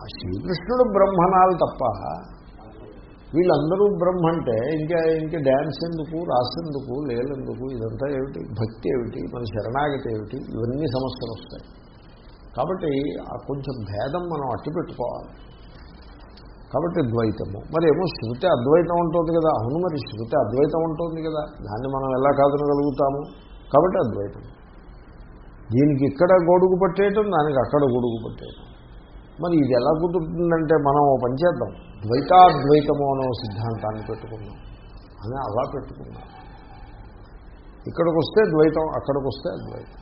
ఆ శ్రీకృష్ణుడు బ్రహ్మనాలు తప్ప వీళ్ళందరూ బ్రహ్మ అంటే ఇంకా ఇంకా డ్యాన్స్ ఎందుకు రాసేందుకు లేలెందుకు ఇదంతా ఏమిటి భక్తి ఏమిటి మన శరణాగతి ఏమిటి ఇవన్నీ సమస్యలు వస్తాయి. కాబట్టి ఆ కొంచెం భేదం మనం అట్టి పెట్టుకోవాలి. కాబట్టి ద్వైతము. మరి ఏమో శృతి అద్వైతం ఉంటుంది కదా. అవును మరి శృతి అద్వైతం ఉంటుంది కదా. దాన్ని మనం ఎలా కాదనగలుగుతాము? కాబట్టి అద్వైతం. దీనికి ఇక్కడ గొడుగు పట్టేయటం దానికి అక్కడ గొడుగు పట్టేయటం. మరి ఇది ఎలా కుదురుతుందంటే మనం పని చేద్దాం. ద్వైతాద్వైతము అనే సిద్ధాంతాన్ని పెట్టుకున్నాం అని అలా పెట్టుకున్నాం ఇక్కడికి వస్తే ద్వైతం అక్కడికి వస్తే అద్వైతం.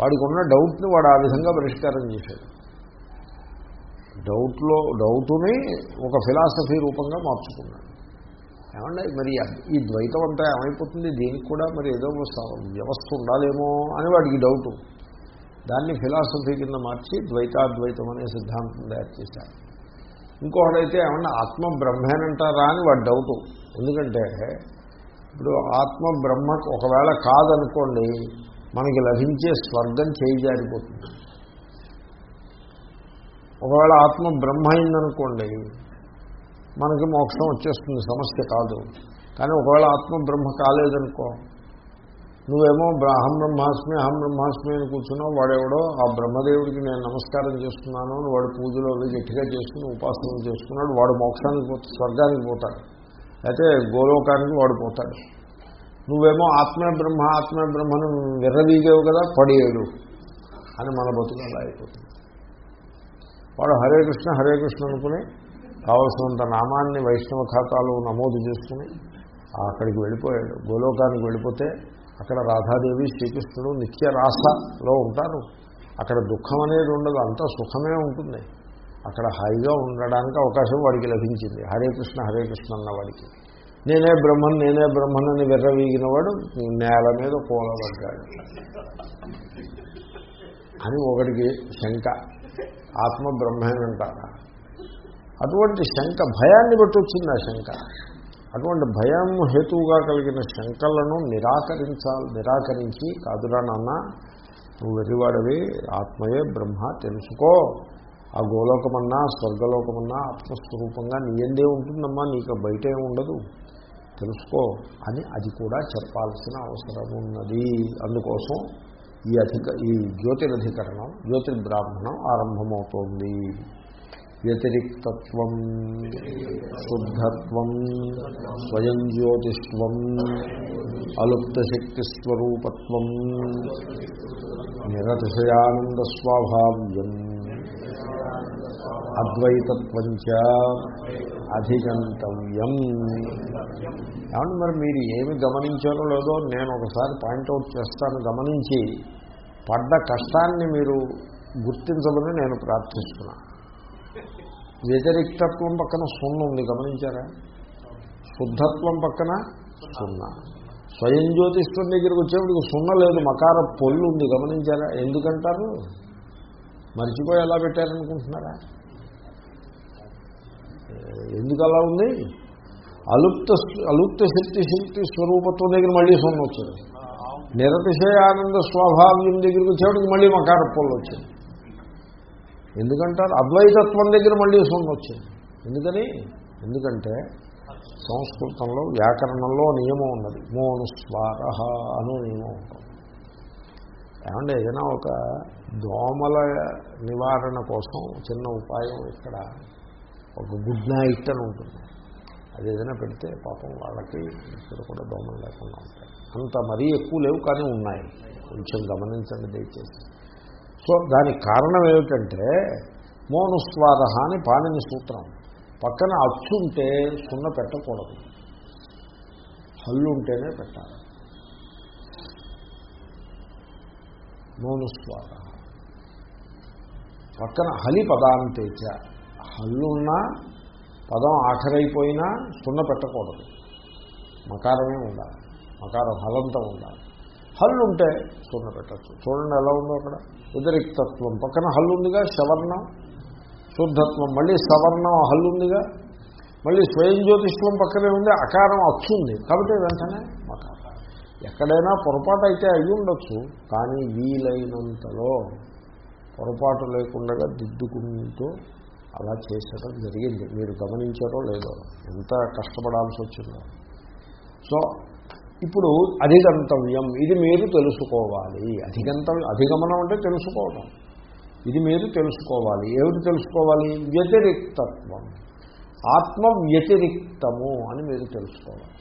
వాడికి ఉన్న డౌట్ని వాడు ఆ విధంగా పరిష్కారం చేశాడు. డౌట్లో డౌట్ని ఒక ఫిలాసఫీ రూపంగా మార్చుకున్నాడు. ఏమంటే మరి ఈ ద్వైతం అంతా ఏమైపోతుంది? దీనికి కూడా మరి ఏదో వ్యవస్థ ఉండాలేమో అని వాడికి డౌటు. దాన్ని ఫిలాసఫీ కింద మార్చి ద్వైతాద్వైతం అనే సిద్ధాంతం తయారు చేశారు. ఇంకొకడైతే ఏమన్నా ఆత్మ బ్రహ్మేనంటారా అని వాడు డౌటు ఎందుకంటే ఇప్పుడు ఆత్మ బ్రహ్మ ఒకవేళ కాదనుకోండి మనకి లభించే స్వర్గం చేయజారిపోతుంది. ఒకవేళ ఆత్మ బ్రహ్మ అయిందనుకోండి మనకి మోక్షం వచ్చేస్తుంది సమస్య కాదు. కానీ ఒకవేళ ఆత్మ బ్రహ్మ కాలేదనుకో నువ్వేమో అహం బ్రహ్మాస్మి అహం బ్రహ్మాస్మి అని కూర్చున్నావు వాడెవడో? ఆ బ్రహ్మదేవుడికి నేను నమస్కారం చేస్తున్నాను అని వాడు పూజలో అవి గట్టిగా చేసుకుని ఉపాసన చేసుకున్నాడు. వాడు మోక్షానికి స్వర్గానికి పోతాడు. అయితే గోలోకానికి వాడు పోతాడు. నువ్వేమో ఆత్మే బ్రహ్మ ఆత్మే బ్రహ్మను విర్రవీగేవు కదా పడేయడు అని మన బతుకు అయిపోతుంది. వాడు హరే కృష్ణ హరే కృష్ణ అనుకుని కావలసినంత నామాన్ని వైష్ణవ ఖాతాలో నమోదు చేసుకుని అక్కడికి వెళ్ళిపోయాడు. గోలోకానికి వెళ్ళిపోతే అక్కడ రాధాదేవి శ్రీకృష్ణుడు నిత్య రాసలో ఉంటారు. అక్కడ దుఃఖం అనేది ఉండదు అంతా సుఖమే ఉంటుంది. అక్కడ హాయిగా ఉండడానికి అవకాశం వాడికి లభించింది. హరే కృష్ణ హరే కృష్ణ అన్నవాడికి నేనే బ్రహ్మన్ నేనే బ్రహ్మన్ అని విర్రవీగిన వాడు నేల మీద పోలబడ్డాడు అని ఒకడికి శంక ఆత్మ బ్రహ్మేనంటారా అటువంటి శంక భయాన్ని బట్టి వచ్చింది ఆ శంక. అటువంటి భయం హేతువుగా కలిగిన శంకలను నిరాకరించాలి నిరాకరించి కాదురా నాన్న నువ్వు వెర్రివాడవి ఆత్మయే బ్రహ్మ తెలుసుకో. ఆ గోలోకమన్నా స్వర్గలోకమన్నా ఆత్మస్వరూపంగా నీయందే ఉంటుందమ్మా నీకు బయటే ఉండదు. తెలుసుకో అని అది కూడా చెప్పాల్సిన అవసరం ఉన్నది. అందుకోసం ఈ అధిక ఈ జ్యోతిరధికరణం జ్యోతిర్బ్రాహ్మణం ఆరంభమవుతోంది. వ్యతిరిక్తత్వం శుద్ధత్వం స్వయం జ్యోతిష్వం అలుప్తశక్తిస్వరూపత్వం నిరతిశయానందస్వాభావ్యం స్వాభావ్యం చ అధిగంతవ్యం. ఏమంటే మరి మీరు ఏమి గమనించారో లేదో నేను ఒకసారి పాయింట్అవుట్ చేస్తాను. గమనించి పడ్డ కష్టాన్ని మీరు గుర్తించమని నేను ప్రార్థిస్తున్నాను వ్యతిరిక్తత్వం పక్కన సున్న ఉంది గమనించారా? శుద్ధత్వం పక్కన సున్న. స్వయం జ్యోతిష్వం దగ్గరికి వచ్చేప్పుడు సున్న లేదు మకార పొల్లు ఉంది గమనించారా? ఎందుకంటారు? మర్చిపోయి ఎలా పెట్టారనుకుంటున్నారా? ఎందుకు అలా ఉంది? అలుప్త అలుప్త శక్తి శక్తి స్వరూపత్వం దగ్గర మళ్ళీ సున్న వచ్చింది. నిరతిశయానంద స్వాభావ్యం దగ్గరికి వచ్చేప్పటికి మళ్ళీ మకార పొల్లు వచ్చింది. ఎందుకంటారు? అద్వైతత్వం దగ్గర మళ్ళీ సున్న వచ్చింది. ఎందుకని? ఎందుకంటే సంస్కృతంలో వ్యాకరణంలో నియమం ఉన్నది. మోనుస్వార అను నియమం ఉంటుంది. ఏమంటే ఏదైనా ఒక దోమల నివారణ కోసం చిన్న ఉపాయం ఇక్కడ ఒక గుడ్ నైట్ అని ఉంటుంది. అది ఏదైనా పెడితే పాపం వాళ్ళకి ఇక్కడ కూడా దోమలు లేకుండా ఉంటాయి. అంత మరీ ఎక్కువ లేవు కానీ ఉన్నాయి. కొంచెం గమనించండి దయచేసి. సో దానికి కారణం ఏమిటంటే మోనుస్వాద అని పాణిని సూత్రం. పక్కన అచ్చుంటే సున్న పెట్టకూడదు. హల్లు ఉంటేనే పెట్టాలి. మోనుస్వాద పక్కన హలి పదాంతేచ హల్లున్నా పదం ఆఖరైపోయినా సున్న పెట్టకూడదు. మకారమే ఉండాలి. మకారం హలంతం ఉండాలి. హల్లు ఉంటే సున్న పెట్టచ్చు చూడండి ఎలా ఉందో అక్కడ. ఉదరిక్తత్వం. పక్కన హల్లు ఉందిగా శవర్ణం. శుద్ధత్వం. మళ్ళీ సవర్ణం హల్లు ఉందిగా మళ్ళీ స్వయం జ్యోతిష్వం పక్కనే ఉంది అకారం అచ్చుంది. కాబట్టి వెంటనే మకారం ఎక్కడైనా పొరపాటు అయితే అయ్యి ఉండొచ్చు కానీ వీలైనంతలో పొరపాటు లేకుండా దిద్దుకుంటూ అలా చేసడం జరిగింది. మీరు గమనించారో లేదో. ఎంత కష్టపడాల్సి వచ్చిందో. సో ఇప్పుడు అధిగంతవ్యం ఇది మీరు తెలుసుకోవాలి. అధిగంతవ్యం అధిగమనం అంటే తెలుసుకోవడం. ఇది మీరు తెలుసుకోవాలి. ఏమిటి తెలుసుకోవాలి? వ్యతిరిక్తత్వం. ఆత్మ వ్యతిరిక్తము అని మీరు తెలుసుకోవాలి.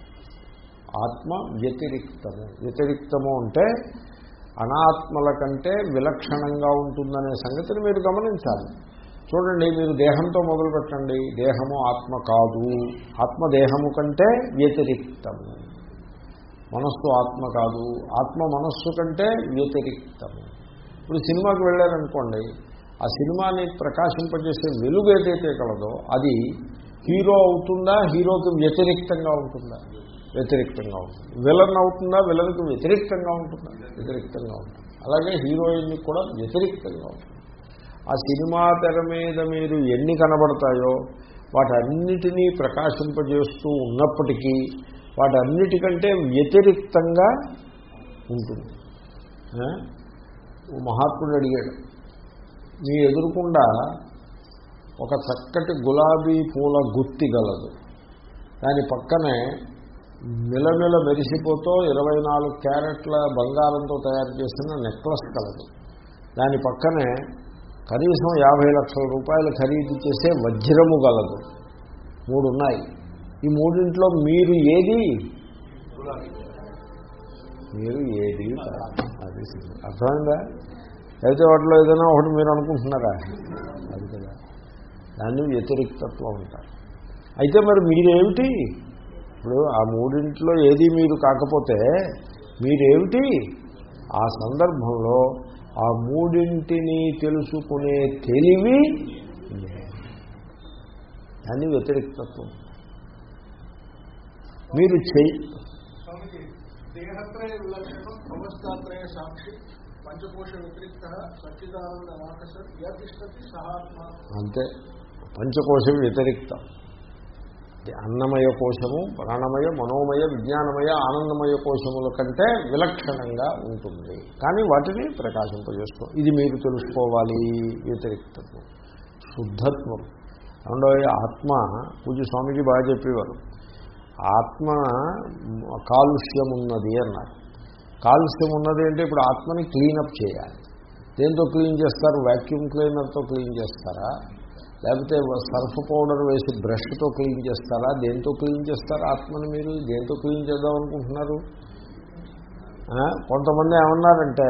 ఆత్మ వ్యతిరిక్తము వ్యతిరిక్తము అంటే అనాత్మల కంటే విలక్షణంగా ఉంటుందనే సంగతిని మీరు గమనించాలి. చూడండి మీరు దేహంతో మొదలు పెట్టండి దేహము ఆత్మ కాదు. ఆత్మ దేహము కంటే వ్యతిరిక్తము. మనస్సు ఆత్మ కాదు. ఆత్మ మనస్సు కంటే వ్యతిరిక్తము. ఇప్పుడు సినిమాకి వెళ్ళారనుకోండి ఆ సినిమాని ప్రకాశింపజేసే వెలుగు ఏదైతే కలదో అది హీరో అవుతుందా హీరోకి వ్యతిరిక్తంగా ఉంటుందా? వ్యతిరిక్తంగా ఉంటుంది. విలన్ అవుతుందా విలన్కి వ్యతిరిక్తంగా ఉంటుందా? వ్యతిరిక్తంగా ఉంటుంది. అలాగే హీరోయిన్కి కూడా వ్యతిరిక్తంగా ఉంటుంది. ఆ సినిమా తెర మీద మీరు ఎన్ని కనబడతాయో వాటన్నిటినీ ప్రకాశింపజేస్తూ ఉన్నప్పటికీ వాటన్నిటికంటే వ్యతిరిక్తంగా ఉంటుంది. మహాత్ముడు అడిగాడు మీ ఎదురుకుండా ఒక చక్కటి గులాబీ పూల గుత్తి గలదు. దాని పక్కనే మిలమిల మెరిసిపోతూ ఇరవై నాలుగు క్యారెట్ల బంగారంతో తయారు చేసిన నెక్లెస్ కలదు దాని పక్కనే కనీసం యాభై లక్షల రూపాయలు ఖరీదు చేసే వజ్రము గలదు. మూడు ఉన్నాయి. ఈ మూడింట్లో మీరు ఏది? మీరు ఏది? అది అర్థమైందా? అయితే వాటిలో ఏదైనా ఒకటి మీరు అనుకుంటున్నారా? అది కదా. దాన్ని వ్యతిరిక్తత్వం ఉంటారు అయితే మరి మీరేమిటి? ఇప్పుడు ఆ మూడింట్లో ఏది మీరు కాకపోతే మీరేమిటి? ఆ సందర్భంలో ఆ మూడింటిని తెలుసుకునే తెలివి లేదు. దాన్ని వ్యతిరిక్తత్వం మీరు చెయ్యి స్వామిజీ దేహత్రయ విలక్షణం అవస్థాత్రయ సాక్షి పంచకోశ వ్యతిరిక్త సచ్చిదానంద రాకస యతిష్టతి సహాత్మ. అంతే. పంచకోశం వ్యతిరిక్తం. అన్నమయ కోశము ప్రాణమయ మనోమయ విజ్ఞానమయ ఆనందమయ కోశముల కంటే విలక్షణంగా ఉంటుంది. కానీ వాటిని ప్రకాశింపజేస్తాం ఇది మీరు తెలుసుకోవాలి వ్యతిరిక్తత్వం శుద్ధత్వం. రెండో ఆత్మ పూజ స్వామిజీ బాగా చెప్పేవారు. ఆత్మ కాలుష్యం ఉన్నది అన్నారు. కాలుష్యం ఉన్నది అంటే ఇప్పుడు ఆత్మని క్లీనప్ చేయాలి. దేంతో క్లీన్ చేస్తారు? వ్యాక్యూమ్ క్లీనర్తో క్లీన్ చేస్తారా? లేకపోతే సర్ఫ్ పౌడర్ వేసి బ్రష్తో క్లీన్ చేస్తారా? దేంతో క్లీన్ చేస్తారా ఆత్మని మీరు? దేంతో క్లీన్ చేద్దాం అనుకుంటున్నారు? కొంతమంది ఏమన్నారంటే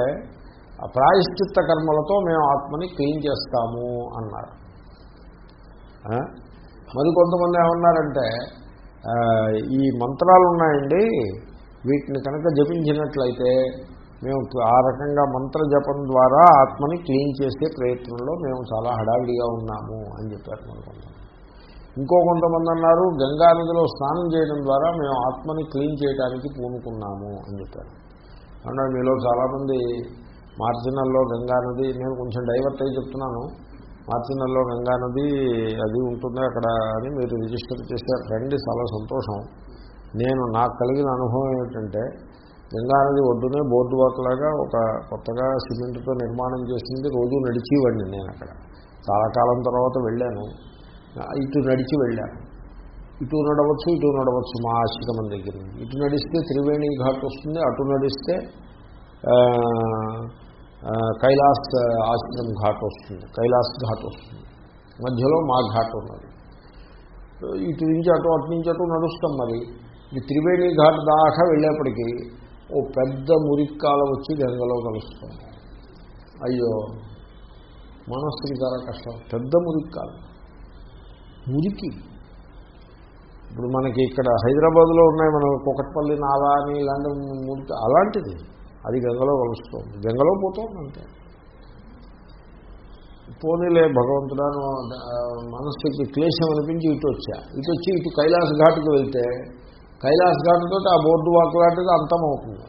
ఆ ప్రాయశ్చిత్త కర్మలతో మేము ఆత్మని క్లీన్ చేస్తాము అన్నారు. మరి కొంతమంది ఏమన్నారంటే ఈ మంత్రాలు ఉన్నాయండి. వీటిని కనుక జపించినట్లయితే మేము ఆ రకంగా మంత్ర జపం ద్వారా ఆత్మని క్లీన్ చేసే ప్రయత్నంలో మేము చాలా హడావిడిగా ఉన్నాము అని చెప్పారు మన ఇంకో కొంతమంది అన్నారు గంగా నదిలో స్నానం చేయడం ద్వారా మేము ఆత్మని క్లీన్ చేయడానికి పూనుకున్నాము అని చెప్పారు. అంటే మీలో చాలామంది మార్జినల్లో గంగా నది నేను కొంచెం డైవర్ట్ అయి చెప్తున్నాను. మార్చినల్లో గంగా నది అది ఉంటుంది అక్కడ అని మీరు రిజిస్టర్ చేశారు. రండి చాలా సంతోషం. నేను నాకు కలిగిన అనుభవం ఏమిటంటే గంగానది ఒడ్డునే బోర్డు వాక్ ఒక కొత్తగా సిమెంట్తో నిర్మాణం చేసింది. రోజు నడిచేవాడిని నేను అక్కడ. చాలా కాలం తర్వాత వెళ్ళాను. ఇటు నడిచి వెళ్ళాను ఇటు నడవచ్చు ఇటు నడవచ్చు మా ఆశ్రమం దగ్గర. ఇటు నడిస్తే త్రివేణి ఘాట్ వస్తుంది అటు నడిస్తే కైలాస్ ఆశ్రమం ఘాట్ వస్తుంది. కైలాస్ ఘాట్ వస్తుంది. మధ్యలో మా ఘాట్ ఉన్నది. ఇటు నుంచి అటు అటు నుంచి అటు నడుస్తాం మరి. ఈ త్రివేణి ఘాట్ దాకా వెళ్ళేప్పటికీ ఓ పెద్ద మురిక్కాల వచ్చి గంగలో కలుస్తుంది అయ్యో మనస్సుకి చాలా కష్టం. పెద్ద మురిక్కాలు. మురికి. ఇప్పుడు మనకి ఇక్కడ హైదరాబాద్లో ఉన్నాయి మనం కుకట్పల్లి నాలా అని ఇలాంటి మురికి అలాంటిది. అది గంగలో కలుస్తుంది గంగలో పోతుంది అంతే. పోనీలే భగవంతుడాను మనస్సుకి క్లేశం అనిపించి ఇటు వచ్చా. ఇటు వచ్చి ఇటు కైలాస్ ఘాట్కి వెళ్తే కైలాస్ ఘాట్తో ఆ బోర్డు వాక్ లాంటిది అంతమవుతుంది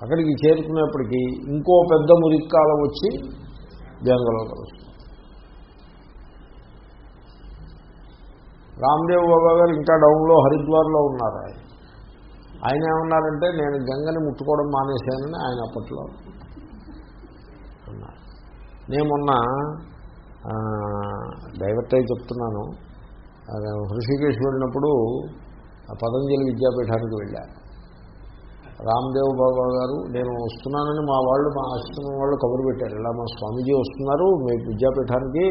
అక్కడికి చేరుకునేప్పటికీ ఇంకో పెద్ద మురిక్కాలం వచ్చి గంగలో కలుస్తుంది రామ్దేవ్ బాబా గారు ఇంకా డౌన్లో హరిద్వార్లో ఉన్నారు ఆయన. ఆయన ఏమన్నారంటే నేను గంగని ముట్టుకోవడం మానేశానని ఆయన అప్పట్లో అన్నారు. నేను మొన్న ఆ, అయి చెప్తున్నాను. అదే హృషికేశ్ వెళ్ళినప్పుడు ఆ పతంజలి విద్యాపీఠానికి వెళ్ళాను రామ్దేవ్ బాబా గారు నేను వస్తున్నానని మా వాళ్ళు మా ఆశ్రమం వాళ్ళు కబురు పెట్టారు. ఇలా మా స్వామీజీ వస్తున్నారు మీ విద్యాపీఠానికి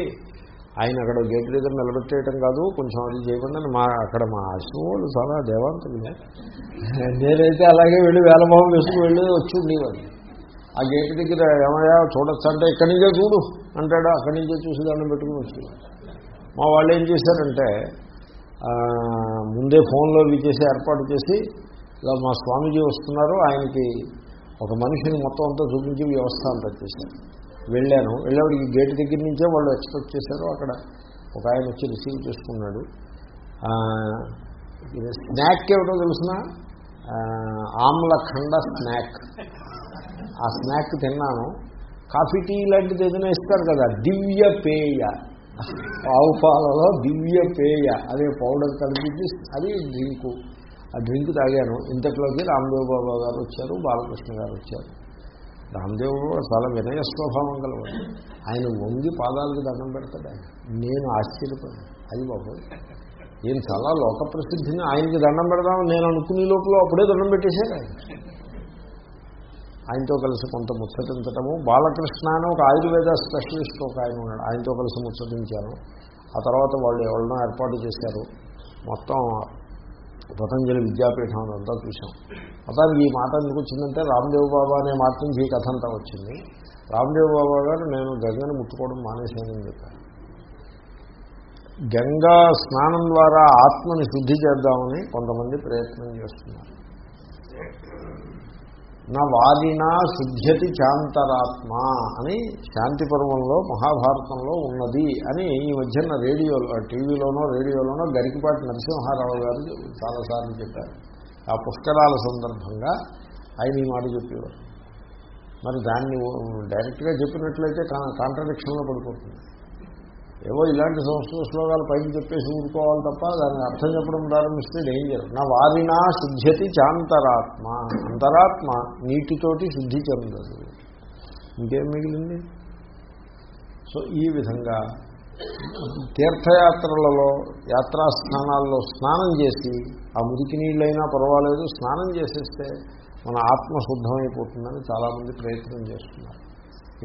ఆయన అక్కడ గేట్ దగ్గర నిలబెట్టేయటం కాదు కొంచెం అది చేయకుండా అని మా అక్కడ మా ఆశ్రమం వాళ్ళు చాలా దేవాంతులే. నేనైతే అలాగే వెళ్ళి వేలమోహం వేసుకుని వెళ్ళి వచ్చి ఉండేవాడిని. ఆ గేట్ దగ్గర ఏమయ్యా చూడొచ్చు అంటే ఇక్కడి నుంచే చూడు అంటాడు. అక్కడి నుంచే చూసి దండం పెట్టుకుని వచ్చి. మా వాళ్ళు ఏం చేశారంటే ముందే ఫోన్లో ఇవి చేసి ఏర్పాటు చేసి ఇలా మా స్వామీజీ వస్తున్నారు ఆయనకి ఒక మనిషిని మొత్తం అంతా చూపించి వ్యవస్థ అంతా చేశారు. వెళ్ళాను. వెళ్ళేవాడికి గేట్ దగ్గర నుంచే వాళ్ళు ఎక్స్పెక్ట్ చేశారు. అక్కడ ఒక ఆయన వచ్చి రిసీవ్ చేసుకున్నాడు. ఇది స్నాక్ ఏమిటో తెలిసిన? ఆమ్లఖండ స్నాక్. ఆ స్నాక్ తిన్నాను. కాఫీ టీ లాంటిది ఏదైనా ఇస్తారు కదా దివ్య పేయ. ఆవు పాలలో దివ్య పేయ. అదే పౌడర్ కలిపి అది డ్రింకు. ఆ డ్రింక్ తాగాను. ఇంతట్లోకి రామ్దేవ్ బాబా గారు వచ్చారు బాలకృష్ణ గారు వచ్చారు. రామదేవుడు చాలా వినయ స్వభావం కలవాడు ఆయన వంగి పాదాలకు దండం పెడతాడు ఆయన. నేను ఆశ్చర్యపోయాను అది బాబు నేను చాలా లోక ప్రసిద్ధిని ఆయనకి దండం పెడదామని నేను అనుకునే లోపల అప్పుడే దండం పెట్టేశాను ఆయన. ఆయనతో కలిసి కొంత ముచ్చటించటము. బాలకృష్ణ అని ఒక ఆయుర్వేద స్పెషలిస్ట్ ఒక ఆయన ఉన్నాడు. ఆయనతో కలిసి ముచ్చటించాను. ఆ తర్వాత వాళ్ళు ఎవరినో ఏర్పాటు చేశారు. మొత్తం పతంజలి విద్యాపీఠం అంతా చూసాం మొత్తానికి ఈ మాట ఎందుకు వచ్చిందంటే రామ్దేవ్ బాబా అనే మాట నుంచి ఈ కథ అంతా వచ్చింది. రామ్దేవ్ బాబా గారు నేను గంగను ముట్టుకోవడం మానేశానని చెప్పాను గంగా స్నానం ద్వారా ఆత్మని శుద్ధి చేద్దామని కొంతమంది ప్రయత్నం చేస్తున్నారు. నా వాదినా సిద్ధ్యతి శాంతరాత్మ అని శాంతి పర్వంలో మహాభారతంలో ఉన్నది అని ఈ మధ్యన రేడియోలో టీవీలోనో రేడియోలోనో గరికిపాటి నరసింహారావు గారు చాలాసార్లు చెప్పారు. ఆ పుష్కరాల సందర్భంగా ఆయన ఈ మాట చెప్పేవారు. మరి దాన్ని డైరెక్ట్గా చెప్పినట్లయితే కాంట్రడిక్షన్లో పడిపోతుంది. ఏవో ఇలాంటి సంస్కృత శ్లోకాలు పైకి చెప్పేసి ఊరుకోవాలి తప్ప దాన్ని అర్థం చెప్పడం ప్రారంభిస్తే డేంజర్ నా వారినా శుద్ధ్యతి చాంతరాత్మ. అంతరాత్మ నీటితోటి శుద్ధి చెందదు. ఇంకేం మిగిలింది? సో ఈ విధంగా తీర్థయాత్రలలో యాత్రాస్థానాల్లో స్నానం చేసి ఆ మురికి నీళ్ళైనా పర్వాలేదు స్నానం చేసేస్తే మన ఆత్మ శుద్ధమైపోతుందని చాలామంది ప్రయత్నం చేస్తున్నారు.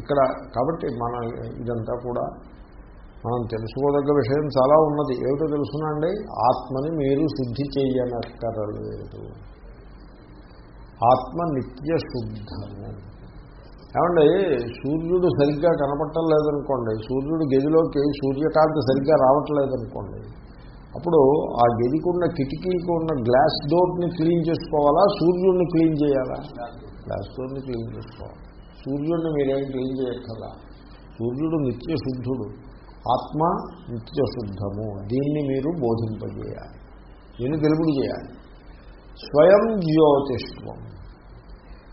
ఇక్కడ కాబట్టి మన ఇదంతా కూడా మనం తెలుసుకోదగ్గ విషయం చాలా ఉన్నది. ఏమిటో తెలుసునండి ఆత్మని మీరు శుద్ధి చేయనక్కరలేదు ఆత్మ నిత్య శుద్ధము. ఏమండి? సూర్యుడు సరిగ్గా కనపడటం లేదనుకోండి సూర్యుడు గదిలోకి సూర్యకాంతి సరిగ్గా రావట్లేదనుకోండి అప్పుడు ఆ గదికి ఉన్న కిటికీకి ఉన్న గ్లాస్ డోర్ని క్లీన్ చేసుకోవాలా? సూర్యుడిని క్లీన్ చేయాలా? గ్లాస్ డోర్ని క్లీన్ చేసుకోవాలి. సూర్యుడిని మీరేం క్లీన్ చేయక్కర్లా? సూర్యుడు నిత్య శుద్ధుడు. ఆత్మ నిత్యశుద్ధము. దీన్ని మీరు బోధింపజేయాలి. దీన్ని తెలుపుడు చేయాలి. స్వయం జ్యోతిష్వం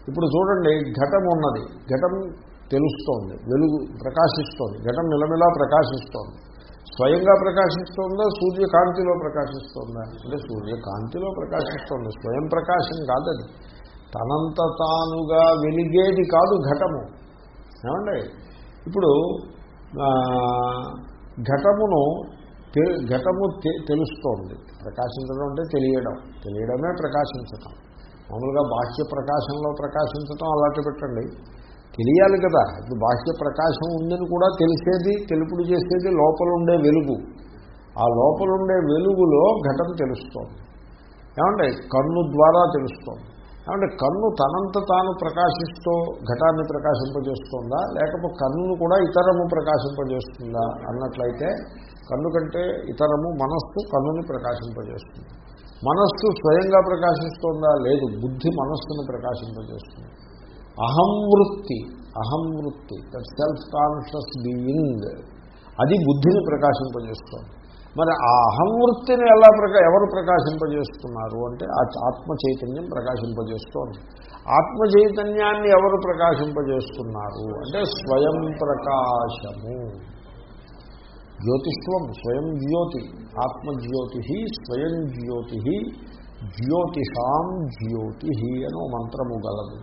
ఇప్పుడు చూడండి ఘటం ఉన్నది. ఘటం తెలుస్తోంది వెలుగు ప్రకాశిస్తోంది. ఘటం నిలమిలా ప్రకాశిస్తోంది. స్వయంగా ప్రకాశిస్తోందా? సూర్యకాంతిలో ప్రకాశిస్తోందా? అంటే సూర్యకాంతిలో ప్రకాశిస్తోంది. స్వయం ప్రకాశం కాదది. తనంత తానుగా వెలిగేది కాదు ఘటము. ఏమండి? ఇప్పుడు ఘటమును ఘటము తెలుస్తోంది. ప్రకాశించడం అంటే తెలియడం. తెలియడమే ప్రకాశించటం. మామూలుగా బాహ్య ప్రకాశంలో ప్రకాశించటం అలాంటి పెట్టండి. తెలియాలి కదా. ఇప్పుడు బాహ్య ప్రకాశం ఉందని కూడా తెలిసేది తెలుపుడు చేసేది లోపల ఉండే వెలుగు. ఆ లోపలుండే వెలుగులో ఘటన తెలుస్తోంది. ఏమంటే కన్ను ద్వారా తెలుస్తోంది. కాబట్టి కన్ను తనంత తాను ప్రకాశిస్తూ ఘటాన్ని ప్రకాశింపజేస్తుందా? లేకపోతే కన్నును కూడా ఇతరము ప్రకాశింపజేస్తుందా? అన్నట్లయితే కన్ను కంటే ఇతరము మనస్సు కన్నుని ప్రకాశింపజేస్తుంది. మనస్సు స్వయంగా ప్రకాశిస్తోందా? లేదు బుద్ధి మనస్సును ప్రకాశింపజేస్తుంది. అహం వృత్తి అహం వృత్తి దట్ సెల్ఫ్ కాన్షియస్ బీయింగ్ అది బుద్ధిని ప్రకాశింపజేస్తోంది. మరి ఆ అహంవృత్తిని ఎలా ప్రకా ఎవరు ప్రకాశింపజేస్తున్నారు అంటే ఆ ఆత్మ చైతన్యం ప్రకాశింపజేస్తోంది ఆత్మ చైతన్యాన్ని ఎవరు ప్రకాశింపజేస్తున్నారు అంటే స్వయం ప్రకాశము. జ్యోతిష్వం స్వయం జ్యోతి ఆత్మజ్యోతి స్వయం జ్యోతి జ్యోతిషాం జ్యోతి అని మంత్రము గలదు.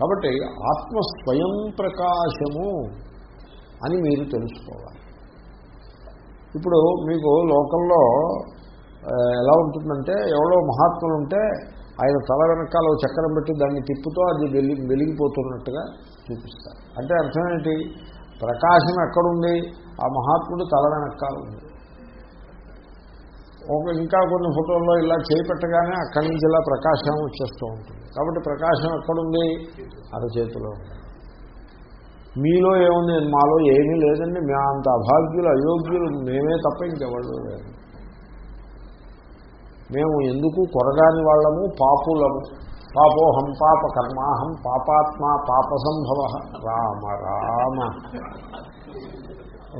కాబట్టి ఆత్మ స్వయం ప్రకాశము అని మీరు తెలుసుకోవాలి. ఇప్పుడు మీకు లోకల్లో ఎలా ఉంటుందంటే ఎవరో మహాత్ములు ఉంటే ఆయన తల వెనకాల చక్రం పెట్టి దాన్ని తిప్పుతో అది వెలి వెలిగిపోతున్నట్టుగా చూపిస్తారు. అంటే అర్థం ఏంటి? ప్రకాశం ఎక్కడుంది? ఆ మహాత్ముడు తల వెనకాల ఉంది. ఒక ఇంకా కొన్ని ఫోటోల్లో ఇలా చేపెట్టగానే అక్కడి నుంచి ఇలా ప్రకాశం వచ్చేస్తూ ఉంటుంది. కాబట్టి ప్రకాశం ఎక్కడుంది? అరచేతిలో ఉంది. మీలో ఏముంది? మాలో ఏమీ లేదండి. మేము అంత అభాగ్యులు అయోగ్యులు మేమే తప్ప ఇంకెవరు లేదు మేము ఎందుకు కొరగాని వాళ్ళము? పాపులము. పాపోహం పాప కర్మాహం పాపాత్మ పాప సంభవ రామ రామ.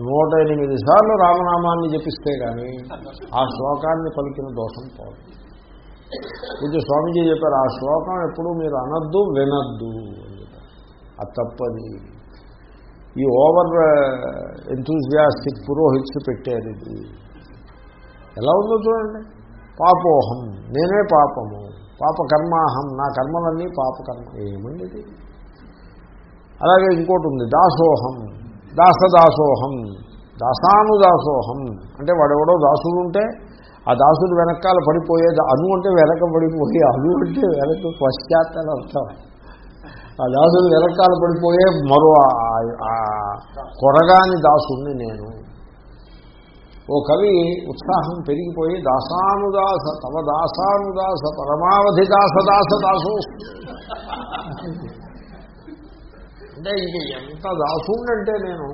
నూట ఎనిమిది సార్లు రామనామాన్ని జపిస్తే కానీ ఆ శ్లోకాన్ని పలికిన దోషం పోదు. పూజ స్వామీజీ చెప్పారు ఆ శ్లోకం ఎప్పుడు మీరు అనద్దు వినద్దు అని చెప్పారు. అది తప్పది. ఈ ఓవర్ ఎంతూజియాస్టిక్ పురోహిత్స్ పెట్టారు ఇది. ఎలా ఉందో చూడండి. పాపోహం నేనే పాపము పాప కర్మాహం నా కర్మలన్నీ పాప కర్మ. ఏమండి ఇది? అలాగే ఇంకోటి ఉంది దాసోహం దాసదాసోహం దాసానుదాసోహం. అంటే వాడెవడో దాసుడు ఉంటే ఆ దాసుడు వెనకాల పడిపోయే అను అంటే వెనక పడిపోయే అను అంటే వెనక పశ్చాత్తని అర్థం ఆ దాసుడు వెనకాల పడిపోయే మరో కొరగాని దాసుడిని నేను. ఓ కవి ఉత్సాహం పెరిగిపోయి దాసానుదాస తవ దాసానుదాస పరమావధి దాస దాస దాసు. అంటే ఇంక ఎంత దాసుండంటే నేను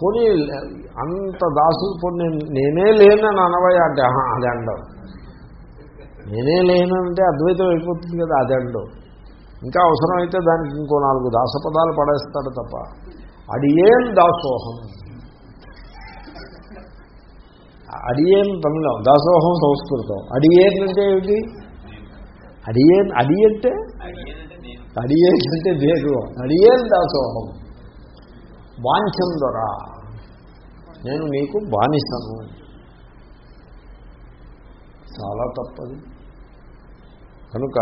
పోనీ అంత దాసు పోనీ నేనే లేనని అనవయ్య అంటే అది అండవు నేనే లేనంటే అద్వైతం అయిపోతుంది కదా అది అండవు ఇంకా అవసరమైతే దానికి ఇంకో నాలుగు దాసపదాలు పడేస్తాడు తప్ప అడియేం దాసోహం? అడియేం తమిళం? దాసోహం సంస్కృతం. అడియేన్ అంటే ఏమిటి? అడియేన్ అడి అంటే? అడియేన్ అంటే దేరు అడియేన్ దాసోహం? వాంఛందొరా నేను నీకు బానిసను. చాలా తప్పది. కనుక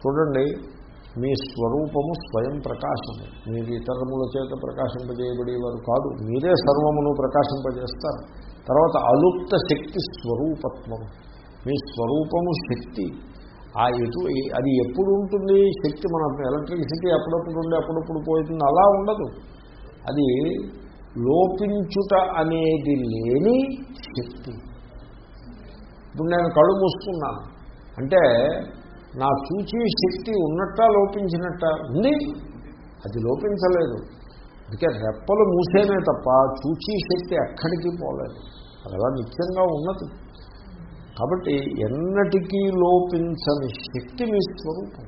చూడండి మీ స్వరూపము స్వయం ప్రకాశము. మీరు ఇతరముల చేత ప్రకాశింపజేయబడేవారు కాదు. మీరే సర్వమును ప్రకాశింపజేస్తారు. తర్వాత అలుప్త శక్తి స్వరూపత్వం మీ స్వరూపము శక్తి. ఆ ఎటు అది ఎప్పుడు ఉంటుంది? శక్తి మన ఎలక్ట్రిసిటీ అప్పుడప్పుడు ఉండి అప్పుడప్పుడు పోతుంది. అలా ఉండదు. అది లోపించుట అనేది లేని శక్తి. ఇప్పుడు నేను కళ్ళు మూసుకున్నాను అంటే నా చూచే శక్తి ఉన్నట్ట లోపించినట్ట ఉంది? అది లోపించలేదు. అందుకే రెప్పలు మూసేనే తప్ప చూచీ శక్తి ఎక్కడికి పోలేదు. అది అలా నిత్యంగా ఉన్నది? కాబట్టి ఎన్నటికీ లోపించని శక్తి మీ స్వరూపం.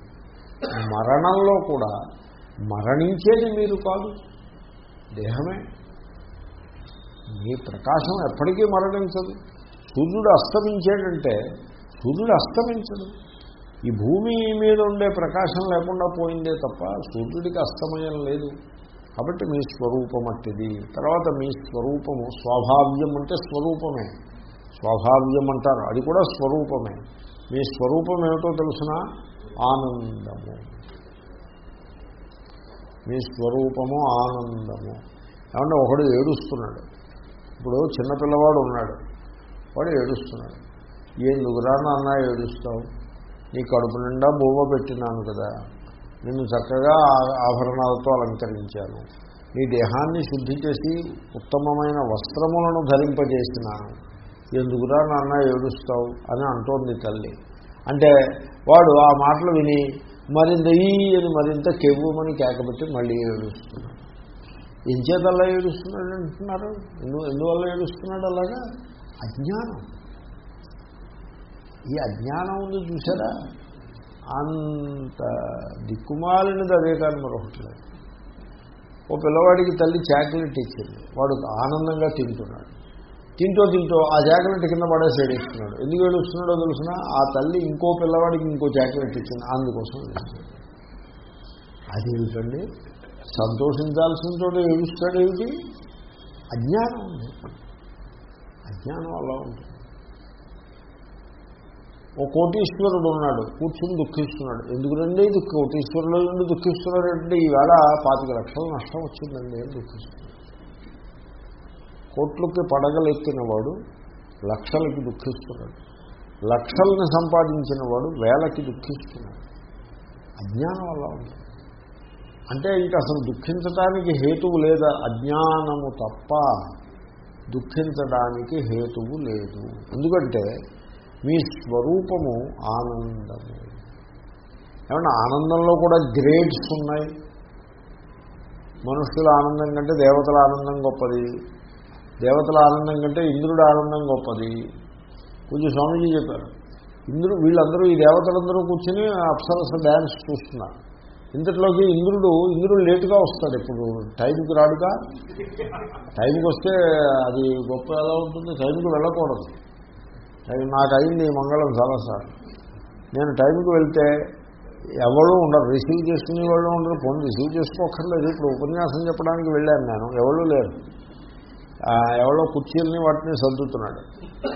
మరణంలో కూడా మరణించేది మీరు కాదు దేహమే. మీ ప్రకాశం ఎప్పటికీ మరణించదు. సూర్యుడు అస్తమించాడంటే సూర్యుడు అస్తమించడు. ఈ భూమి మీద ఉండే ప్రకాశం లేకుండా పోయిందే తప్ప సూర్యుడికి అస్తమయం లేదు. కాబట్టి మీ స్వరూపం అట్టిది. తర్వాత మీ స్వరూపము స్వాభావ్యం అంటే స్వరూపమే. స్వాభావ్యం అంటారు. అది కూడా స్వరూపమే. మీ స్వరూపం ఏమిటో తెలుసిన? ఆనందము. మీ స్వరూపము ఆనందము. ఏమంటే ఒకడు ఏడుస్తున్నాడు. ఇప్పుడు చిన్నపిల్లవాడు ఉన్నాడు. వాడు ఏడుస్తున్నాడు. ఏ ఎందుకురా నాన్న ఏడుస్తావు? నీ కడుపు నిండా బొమ్మ పెట్టినాను కదా. నిన్ను చక్కగా ఆ- ఆభరణాలతో అలంకరించాను. నీ దేహాన్ని శుద్ధి చేసి ఉత్తమమైన వస్త్రములను ధరింపజేసినాను ఎందుకురా నాన్న ఏడుస్తావు? అని అంటోంది తల్లి. అంటే వాడు ఆ మాటలు విని మరింత ఈ అని మరింత కెవ్వమని కేకబెట్టి మళ్ళీ ఏడుస్తున్నాడు. ఎంచేతల్లా ఏడుస్తున్నాడు అంటున్నారు? ఎందు ఎందువల్ల ఏడుస్తున్నాడు అలాగా? అజ్ఞానం. ఈ అజ్ఞానం ఉంది చూసారా అంత దిక్కుమాలినది అదే కానీ మరొకటి లేదు. ఓ పిల్లవాడికి తల్లి చాక్లెట్ ఇచ్చింది. వాడు ఆనందంగా తింటున్నాడు. తింటూ తింటూ ఆ చాక్లెట్ కింద పడేసి ఏడుస్తున్నాడు. ఎందుకు ఏడుస్తున్నాడో తెలిసిన? ఆ తల్లి ఇంకో పిల్లవాడికి ఇంకో చాక్లెట్ ఇచ్చింది. అందుకోసం అది ఏమిటండి? సంతోషించాల్సిన చోట ఏడుస్తాడు ఏమిటి? అజ్ఞానం ఉంది. అజ్ఞానం అలా ఉంటుంది. ఓ కోటీశ్వరుడు ఉన్నాడు కూర్చుని దుఃఖిస్తున్నాడు. ఎందుకునండి ఇది కోటీశ్వరుడు నుండి దుఃఖిస్తున్నాడు అంటే ఈవేళ పాతిక లక్షల నష్టం వచ్చిందండి అని దుఃఖిస్తున్నాడు. కోట్లకి పడగలెక్కిన వాడు లక్షలకి దుఃఖిస్తున్నాడు. లక్షల్ని సంపాదించిన వాడు వేలకి దుఃఖిస్తున్నాడు. అజ్ఞానం వల్ల ఉంది. అంటే ఇంకా అసలు దుఃఖించడానికి హేతువు లేదా? అజ్ఞానము తప్ప దుఃఖించడానికి హేతువు లేదు. ఎందుకంటే మీ స్వరూపము ఆనందము. ఏమన్నా ఆనందంలో కూడా గ్రేడ్స్ ఉన్నాయి. మనుషుల ఆనందం కంటే దేవతల ఆనందం గొప్పది. దేవతల ఆనందం కంటే ఇంద్రుడి ఆనందం గొప్పది. కొంచెం స్వామీజీ చెప్పారు. ఇంద్రుడు వీళ్ళందరూ ఈ దేవతలందరూ కూర్చుని అప్సరస డ్యాన్స్ చూస్తున్నారు. ఇంతట్లోకి ఇంద్రుడు ఇంద్రుడు లేటుగా వస్తాడు ఇప్పుడు టైంకి రాడుగా? టైంకి వస్తే అది గొప్ప ఎలా ఉంటుంది? టైంకి వెళ్ళకూడదు. నాకు అయింది మంగళం చాలాసార్లు నేను టైంకి వెళ్తే ఎవరు ఉండరు. రిసీవ్ చేసుకునే వాళ్ళు ఉండరు. ఫోన్ రిసీవ్ చేసుకోకర్లేదు ఇప్పుడు ఉపన్యాసం చెప్పడానికి వెళ్ళాను నేను. ఎవరు లేరు. ఎవరో కుర్చీలని వాటిని సర్దుతున్నాడు.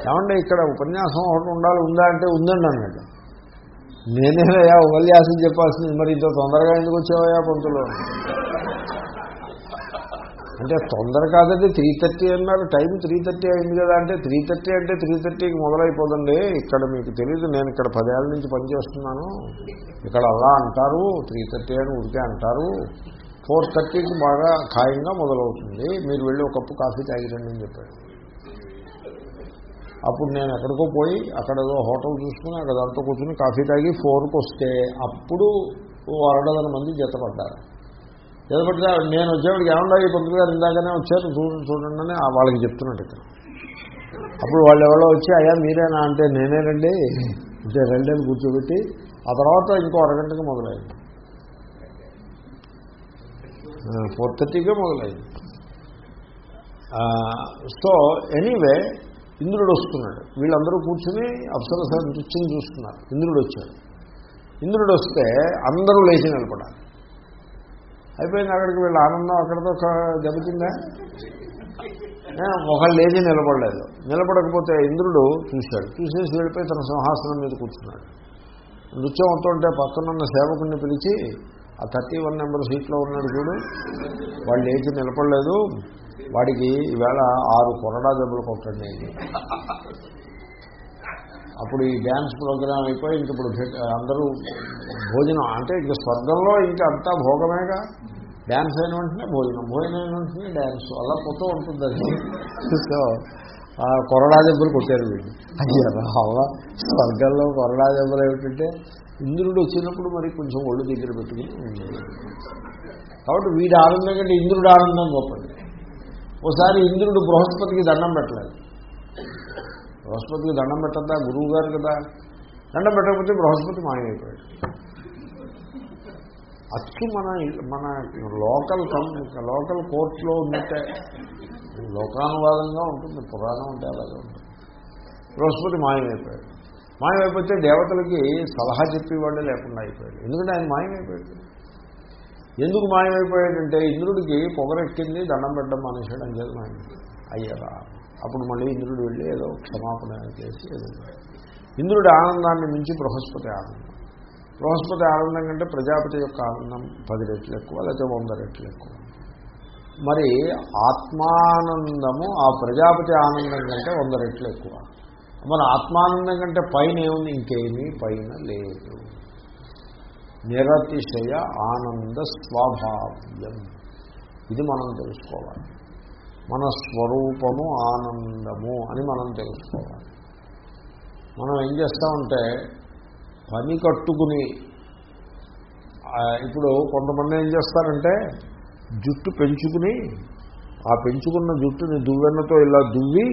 ఏమంటే ఇక్కడ ఉపన్యాసం ఒకటి ఉండాలి ఉందా అంటే ఉందండి అన్నాడు. నేనేనయ్యా ఉపన్యాసం చెప్పాల్సింది? మరి ఇంత తొందరగా ఎందుకు వచ్చావయ్యా పంతులు? అంటే తొందర కాదండి త్రీ థర్టీ అన్నారు. టైం త్రీ థర్టీ అయింది కదా అంటే త్రీ థర్టీ అంటే త్రీ థర్టీకి మొదలైపోదండి. ఇక్కడ మీకు తెలియదు నేను ఇక్కడ పదేళ్ళ నుంచి పనిచేస్తున్నాను ఇక్కడ అలా అంటారు త్రీ థర్టీ అని ఉడికే అంటారు. ఫోర్ థర్టీకి బాగా ఖాయంగా మొదలవుతుంది. మీరు వెళ్ళి ఒక కప్పు కాఫీ తాగిరండి అని చెప్పాడు. అప్పుడు నేను ఎక్కడికో పోయి అక్కడ ఏదో హోటల్ చూసుకుని అక్కడ దాంతో కూర్చుని కాఫీ తాగి ఫోర్కి వస్తే అప్పుడు అరడదన మంది జతపడ్డారు. జతపడితే నేను వచ్చేవాడికి ఏమన్నా ఈ పంతులు గారు ఇందాకనే వచ్చారు చూడండి చూడండి అని వాళ్ళకి చెప్తున్నాడు ఇక్కడ. అప్పుడు వాళ్ళు ఎవరో వచ్చి అయ్యా మీరేనా? అంటే నేనేనండి అంటే రెండేళ్ళు కూర్చోబెట్టి ఆ తర్వాత ఇంకో అరగంటకి మొదలైంది. ఫోర్ థర్టీకే మొదలైంది. సో ఎనీవే ఇంద్రుడు వస్తున్నాడు. వీళ్ళందరూ కూర్చుని అప్సరస నృత్యం చూస్తున్నారు. ఇంద్రుడు వచ్చాడు. ఇంద్రుడు వస్తే అందరూ లేచి నిలబడాలి. అయిపోయింది అక్కడికి వీళ్ళ ఆనందం అక్కడితో దెబ్బతిందా ఒకళ్ళు లేచి నిలబడలేదు. నిలబడకపోతే ఇంద్రుడు చూశాడు. చూసేసి వెళ్ళిపోయి తన సింహాసనం మీద కూర్చున్నాడు. నృత్యం అవుతుంటే పక్కనున్న సేవకుడిని పిలిచి ఆ థర్టీ వన్ నెంబర్ సీట్లో ఉన్నాడు చూడు. వాళ్ళు లేచి నిలబడలేదు. వాడికి ఈవేళ ఆరు కొరడా దెబ్బలు కొట్టండి అప్పుడు ఈ డ్యాన్స్ ప్రోగ్రామ్ అయిపోయి ఇంక ఇప్పుడు అందరూ భోజనం అంటే ఇంక స్వర్గంలో ఇంకా అంతా భోగమేగా? డ్యాన్స్ అయిన వెంటనే భోజనం భోజనం అయిన వెంటనే డ్యాన్స్ అలా పోతూ ఉంటుంది అది సో కొరడా దెబ్బలు కొట్టారు వీళ్ళు. అలా అవ్వ స్వర్గంలో కొరడా దెబ్బలు ఏమిటంటే ఇంద్రుడు వచ్చినప్పుడు మరి కొంచెం ఒళ్ళు దగ్గర పెట్టుకుని కాబట్టి వీడి ఆనందం కంటే ఇంద్రుడు ఆనందం గొప్పది. ఒకసారి ఇంద్రుడు బృహస్పతికి దండం పెట్టలేదు. బృహస్పతికి దండం పెట్టద్దా? గురువు గారు కదా. దండం పెట్టకపోతే బృహస్పతి మాయమైపోయాడు. అచ్చు మన మన లోకల్ కం లోకల్ కోర్టులో ఉన్నట్టే లోకానువాదంగా ఉంటుంది పురాణం అంటే అలాగే ఉంటుంది. బృహస్పతి మాయమైపోయాడు. మాయమైపోతే దేవతలకి సలహా చెప్పేవాళ్ళే లేకుండా అయిపోయాడు. ఎందుకంటే ఆయన మాయమైపోయాడు. ఎందుకు మాయమైపోయాడంటే ఇంద్రుడికి పొగరెక్కింది దండం పెట్టడం మానేశాడు అని చెప్పి మాయం అయ్యారా అప్పుడు మళ్ళీ ఇంద్రుడు వెళ్ళి ఏదో క్షమాపణ చేసి ఏదో ఇంద్రుడి ఆనందాన్ని మించి బృహస్పతి ఆనందం. బృహస్పతి ఆనందం కంటే ప్రజాపతి యొక్క ఆనందం పది రెట్లు ఎక్కువ లేకపోతే వంద రెట్లు ఎక్కువ. మరి ఆత్మానందము ఆ ప్రజాపతి ఆనందం కంటే వంద రెట్లు ఎక్కువ. మన ఆత్మానందం కంటే పైన ఏముంది? ఇంకేమీ పైన లేదు. నిరతిశయ ఆనంద స్వాభావ్యం. ఇది మనం తెలుసుకోవాలి. మన స్వరూపము ఆనందము అని మనం తెలుసుకోవాలి. మనం ఏం చేస్తామంటే పని కట్టుకుని ఇప్పుడు కొంతమంది ఏం చేస్తారంటే జుట్టు పెంచుకుని ఆ పెంచుకున్న జుట్టుని దువ్వెన్నతో ఇలా దువ్వి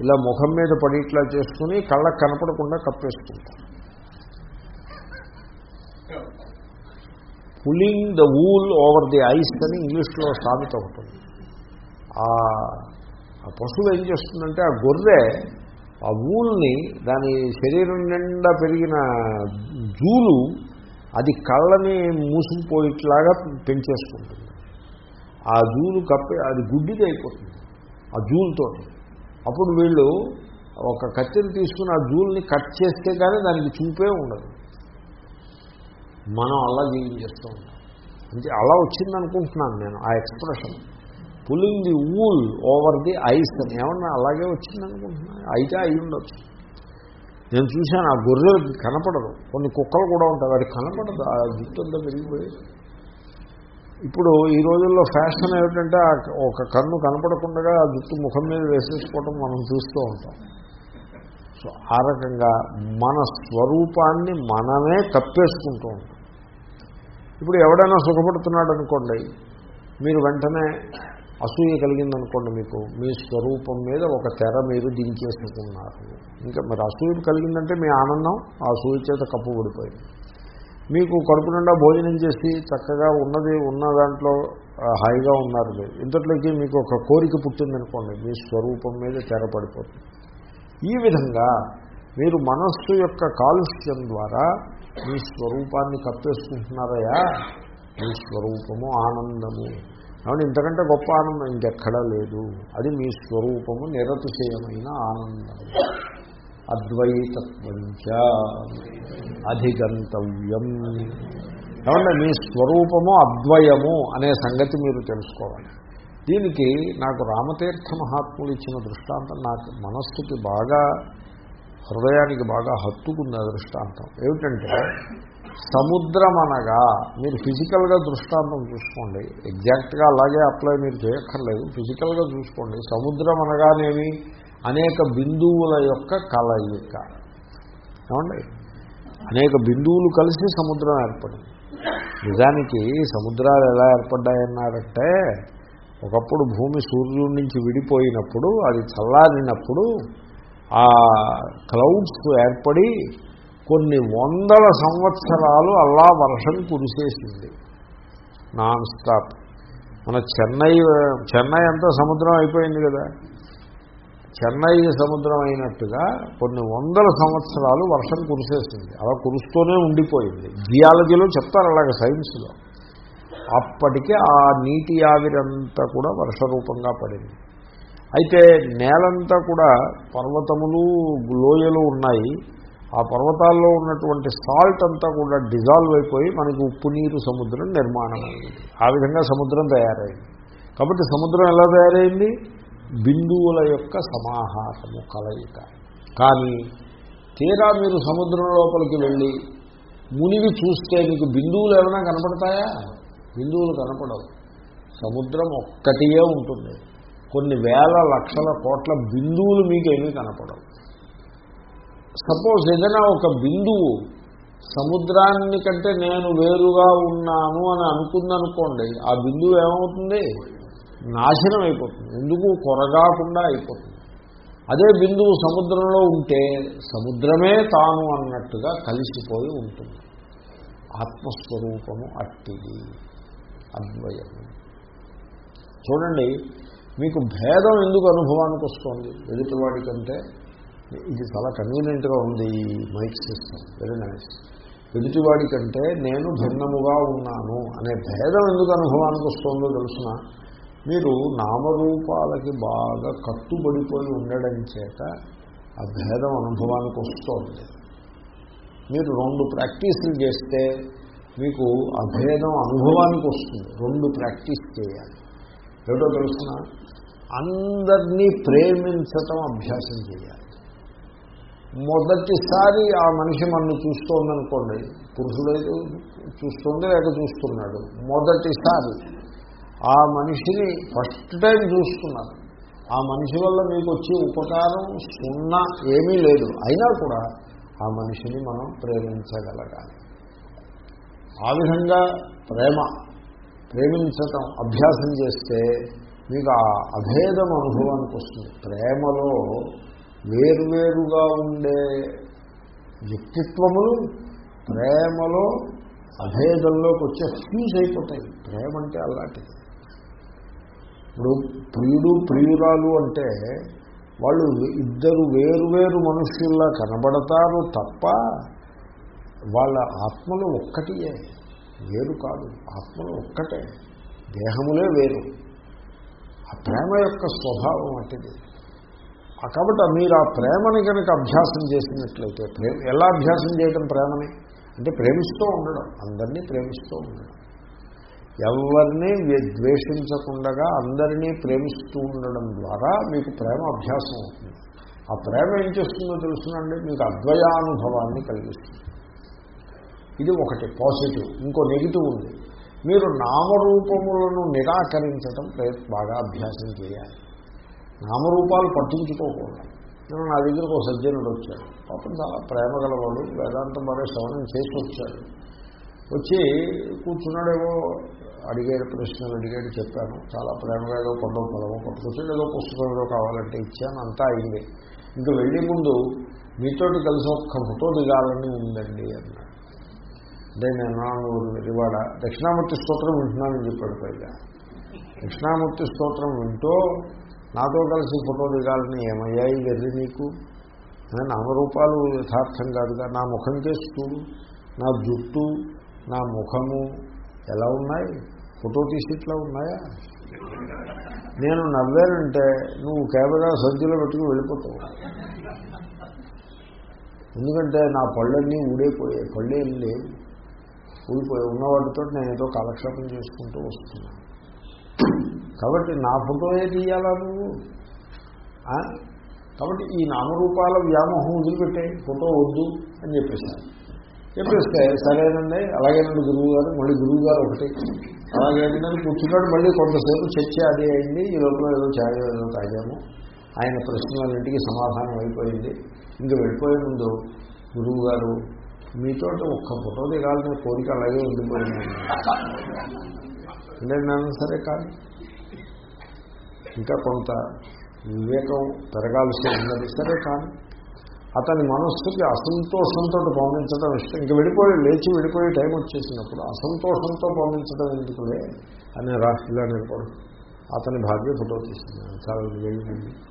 ఇలా ముఖం మీద పడి ఇట్లా చేసుకుని కళ్ళకు కనపడకుండా కప్పేసుకుంటారు. Pulling the wool over the eyes అని ఇంగ్లీష్లో సామెత అవుతుంది ఆ పశువు ఏం చేస్తుందంటే ఆ గొర్రె ఆ ఊల్ని దాని శరీరం నిండా పెరిగిన జూలు అది కళ్ళని మూసుకుపోయేట్లాగా పెంచేసుకుంటుంది ఆ జూలు కప్పి అది గుడ్డిది అయిపోతుంది ఆ జూలుతో అప్పుడు వీళ్ళు ఒక కత్తిని తీసుకుని ఆ జూల్ని కట్ చేస్తే కానీ దానికి చూపే ఉండదు. మనం అలా జీవించేస్తూ ఉంటాం. అంటే అలా వచ్చింది అనుకుంటున్నాను నేను ఆ expression. Pulling the wool over the eyes అని. ఏమన్నా అలాగే వచ్చింది అనుకుంటున్నా అయితే అయి ఉండొచ్చు. నేను చూశాను ఆ గొర్రెలకి కనపడదు. కొన్ని కుక్కలు కూడా ఉంటాయి. అది కనపడదు. ఆ జుట్టుంతా పెరిగిపోయి ఇప్పుడు ఈ రోజుల్లో ఫ్యాషన్ ఏమిటంటే ఆ ఒక కన్ను కనపడకుండా ఆ జుట్టు ముఖం మీద వేసేసుకోవటం మనం చూస్తూ ఉంటాం. సో ఆ రకంగా మన స్వరూపాన్ని మనమే కప్పేసుకుంటూ ఉంటాం. ఇప్పుడు ఎవడైనా సుఖపడుతున్నాడు అనుకోండి మీరు వెంటనే అసూయ కలిగిందనుకోండి మీకు మీ స్వరూపం మీద ఒక తెర మీరు దించేసుకున్నారు. ఇంకా మరి అసూయ కలిగిందంటే మీ ఆనందం ఆ అసూయ చేత కప్పుబడిపోయింది మీకు కడుపు నిండా భోజనం చేసి చక్కగా ఉన్నది ఉన్న దాంట్లో హాయిగా ఉన్నారు మీరు. ఇంతట్లోకి మీకు ఒక కోరిక పుట్టిందనుకోండి మీ స్వరూపం మీద తెర పడిపోతుంది. ఈ విధంగా మీరు మనస్సు యొక్క కాలుష్యం ద్వారా మీ స్వరూపాన్ని కప్పేసుకుంటున్నారయ్యా మీ స్వరూపము ఆనందము. కాబట్టి ఇంతకంటే గొప్ప ఆనందం. ఇంకెక్కడా లేదు. అది మీ స్వరూపము నిరతిశయమైన ఆనందం అద్వైతత్వంచ అధిగంతవ్యం. ఏమంటే మీ స్వరూపము అద్వయము అనే సంగతి మీరు తెలుసుకోవాలి. దీనికి నాకు రామతీర్థ మహాత్ములు ఇచ్చిన దృష్టాంతం నాకు మనస్సుకి బాగా హృదయానికి బాగా హత్తుకుంది ఆ దృష్టాంతం. ఏమిటంటే సముద్రం అనగా మీరు ఫిజికల్గా దృష్టాంతం చూసుకోండి. ఎగ్జాక్ట్గా అలాగే అప్లై మీరు చేయక్కర్లేదు. ఫిజికల్గా చూసుకోండి. సముద్రం అనగానేమి అనేక బిందువుల యొక్క కలయిక. ఏమండి? అనేక బిందువులు కలిసి సముద్రం ఏర్పడింది. నిజానికి సముద్రాలు ఎలా ఏర్పడ్డాయన్నారంటే ఒకప్పుడు భూమి సూర్యుడి నుంచి విడిపోయినప్పుడు అది చల్లారినప్పుడు ఆ క్లౌడ్స్ ఏర్పడి కొన్ని వందల సంవత్సరాలు అలా వర్షం కురిసేసింది. Non stop. మన చెన్నై చెన్నై అంతా సముద్రం అయిపోయింది కదా. చెన్నై సముద్రం అయినట్టుగా కొన్ని వందల సంవత్సరాలు వర్షం కురిసేసింది. అలా కురుస్తూనే ఉండిపోయింది. జియాలజీలో చెప్తారు అలాగే సైన్స్లో. అప్పటికే ఆ నీటి ఆవిరంతా కూడా వర్షరూపంగా పడింది. అయితే నేలంతా కూడా పర్వతములు లోయలు ఉన్నాయి. ఆ పర్వతాల్లో ఉన్నటువంటి సాల్ట్ అంతా కూడా డిజాల్వ్ అయిపోయి మనకి ఉప్పు నీరు సముద్రం నిర్మాణం అయింది. ఆ విధంగా సముద్రం తయారైంది. కాబట్టి సముద్రం ఎలా తయారైంది? బిందువుల యొక్క సమాహారము కలయిక. కానీ తీరా మీరు సముద్రం లోపలికి వెళ్ళి మునిగి చూస్తే మీకు బిందువులు ఏమైనా కనపడతాయా? బిందువులు కనపడవు. సముద్రం ఒక్కటియే ఉంటుంది. కొన్ని వేల లక్షల కోట్ల బిందువులు మీకు ఏమీ కనపడవు. సపోజ్ ఏదైనా ఒక బిందువు సముద్రాన్ని కంటే నేను వేరుగా ఉన్నాను అని అనుకుందనుకోండి ఆ బిందువు ఏమవుతుంది? నాశనం అయిపోతుంది. ఎందుకు? కొరగాకుండా అయిపోతుంది. అదే బిందువు సముద్రంలో ఉంటే సముద్రమే తాను అన్నట్టుగా కలిసిపోయి ఉంటుంది. ఆత్మస్వరూపము అట్టిది. అద్వయము చూడండి మీకు భేదం ఎందుకు అనుభవానికి వస్తుంది? ఎదుటివాడి కంటే ఇది చాలా కన్వీనియంట్గా ఉంది మైక్ సిస్టమ్ వెరీ నైస్ ఎదుటివాడి కంటే నేను భిన్నముగా ఉన్నాను అనే భేదం ఎందుకు అనుభవానికి వస్తుందో తెలుసిన మీరు నామరూపాలకి బాగా కట్టుబడిపోయి ఉండడం చేత ఆ భేదం అనుభవానికి వస్తుంది. మీరు రెండు ప్రాక్టీసులు చేస్తే మీకు ఆ భేదం అనుభవానికి వస్తుంది. రెండు ప్రాక్టీస్ చేయాలి. ఏమిటో తెలుసిన? అందరినీ ప్రేమించటం అభ్యాసం చేయాలి. మొదటిసారి ఆ మనిషి మనల్ని చూస్తోందనుకోండి పురుషుడైతే చూస్తుంది లేక చూస్తున్నాడు. మొదటిసారి ఆ మనిషిని ఫస్ట్ టైం చూస్తున్నారు ఆ మనిషి వల్ల మీకు వచ్చే ఉపకారం సున్నా ఏమీ లేదు. అయినా కూడా ఆ మనిషిని మనం ప్రేమించగలగాలి. ఆ విధంగా ప్రేమ ప్రేమించటం అభ్యాసం చేస్తే మీకు ఆ అభేదం అనుభవానికి వస్తుంది. ప్రేమలో వేరువేరుగా ఉండే వ్యక్తిత్వములు ప్రేమలో అభేదంలోకి వచ్చే ఫ్యూజ్ అయిపోతాయి. ప్రేమ అంటే అలాంటిది. ఇప్పుడు ప్రియుడు ప్రియురాలు అంటే వాళ్ళు ఇద్దరు వేరువేరు మనుషుల్లా కనబడతారు తప్ప వాళ్ళ ఆత్మలు ఒక్కటియే. వేరు కాదు. ఆత్మలు ఒక్కటే. దేహములే వేరు. ఆ ప్రేమ యొక్క స్వభావం అట్టిది కాబట్టి మీరు ఆ ప్రేమని కనుక అభ్యాసం చేసినట్లయితే ప్రేమ ఎలా అభ్యాసం చేయడం ప్రేమని? అంటే ప్రేమిస్తూ ఉండడం అందరినీ ప్రేమిస్తూ ఉండడం. ఎవరిని ద్వేషించకుండా అందరినీ ప్రేమిస్తూ ఉండడం ద్వారా మీకు ప్రేమ అభ్యాసం అవుతుంది. ఆ ప్రేమ ఏం చేస్తుందో తెలుసునండి మీకు అద్వయానుభవాన్ని కలిగిస్తుంది. ఇది ఒకటి పాజిటివ్. ఇంకో నెగిటివ్ ఉంది. మీరు నామరూపములను నిరాకరించడం ప్రయత్ బాగా అభ్యాసం చేయాలి. నామరూపాలు పట్టించుకోకూడదు. నేను నా దగ్గరకు ఒక సజ్జనుడు వచ్చాడు. పాపం చాలా ప్రేమ గలవాడు వేదాంతం మరో శ్రవణం చేసి వచ్చాడు. వచ్చి కూర్చున్నాడేమో అడిగాడు ప్రశ్నలు అడిగాడు చెప్పాను. చాలా ప్రేమగా ఏదో కొండ పొలమో పట్టుకొచ్చాడు ఏదో పుస్తకం ఏదో కావాలంటే ఇచ్చాను అంతా అయింది. ఇంకా వెళ్ళే ముందు మీతోటి కలిసి ఒక్క ఫోటో దిగాలని ఉందండి అన్నాడు. అంటే నేను అన్నాను, ఇవాడ దక్షిణామూర్తి స్తోత్రం వింటున్నానని చెప్పాడు పైగా. దక్షిణామూర్తి స్తోత్రం వింటూ నాతో కలిసి ఫోటో దిగాలని ఏమయ్యాయి వెర్రి నీకు? నామరూపాలు యథార్థం కాదుగా. నా ముఖం చేస్తూ నా జుట్టు నా ముఖము ఎలా ఉన్నాయి? ఫోటో తీసి ఇట్లా ఉన్నాయా? నేను నవ్వానంటే నువ్వు కెమెరా సంచిలో పెట్టుకుని వెళ్ళిపోతావు. ఎందుకంటే నా పళ్ళన్నీ ఊడైపోయాయి. పళ్ళే ఏం లేవు. ఉన్న వాటితో నేను ఏదో కాలక్షేపం చేసుకుంటూ వస్తున్నాను. కాబట్టి నా ఫోటో తీయాలా నువ్వు? కాబట్టి ఈ నామరూపాల వ్యామోహం వదిలిపెట్టే ఫోటో వద్దు అని చెప్పేశాను చెప్పేస్తే సరేనండి అలాగేనండి గురువు గారు మళ్ళీ గురువు గారు ఒకటి అలాగేనండి కూర్చున్నాడు మళ్ళీ కొంతసేపు చర్చ అదే అయింది ఈ లోపల ఏదో ఛాయ్ ఏదో తాగాము. ఆయన ప్రశ్నలన్నింటికి సమాధానం అయిపోయింది. ఇంక వెళ్ళిపోయే ముందు గురువు గారు మీతో ఒక్క ఫోటో దిగాలనే కోరిక అలాగే ఉండిపోయింది. అంటే నన్ను సరే కాదు. ఇంకా కొంత వివేకం పెరగాల్సి ఉన్నది. సరే కానీ అతని మనస్సుకి అసంతోషంతో పంపించడం ఇష్టం. ఇంక వెళ్ళిపోయి లేచి వెళ్ళిపోయే టైం వచ్చేసినప్పుడు అసంతోషంతో పంపించడం ఎందుకులే అని రా ఇలా నిలబడు. అతని భార్య ఫోటో తీసింది. చాలా వెళ్ళి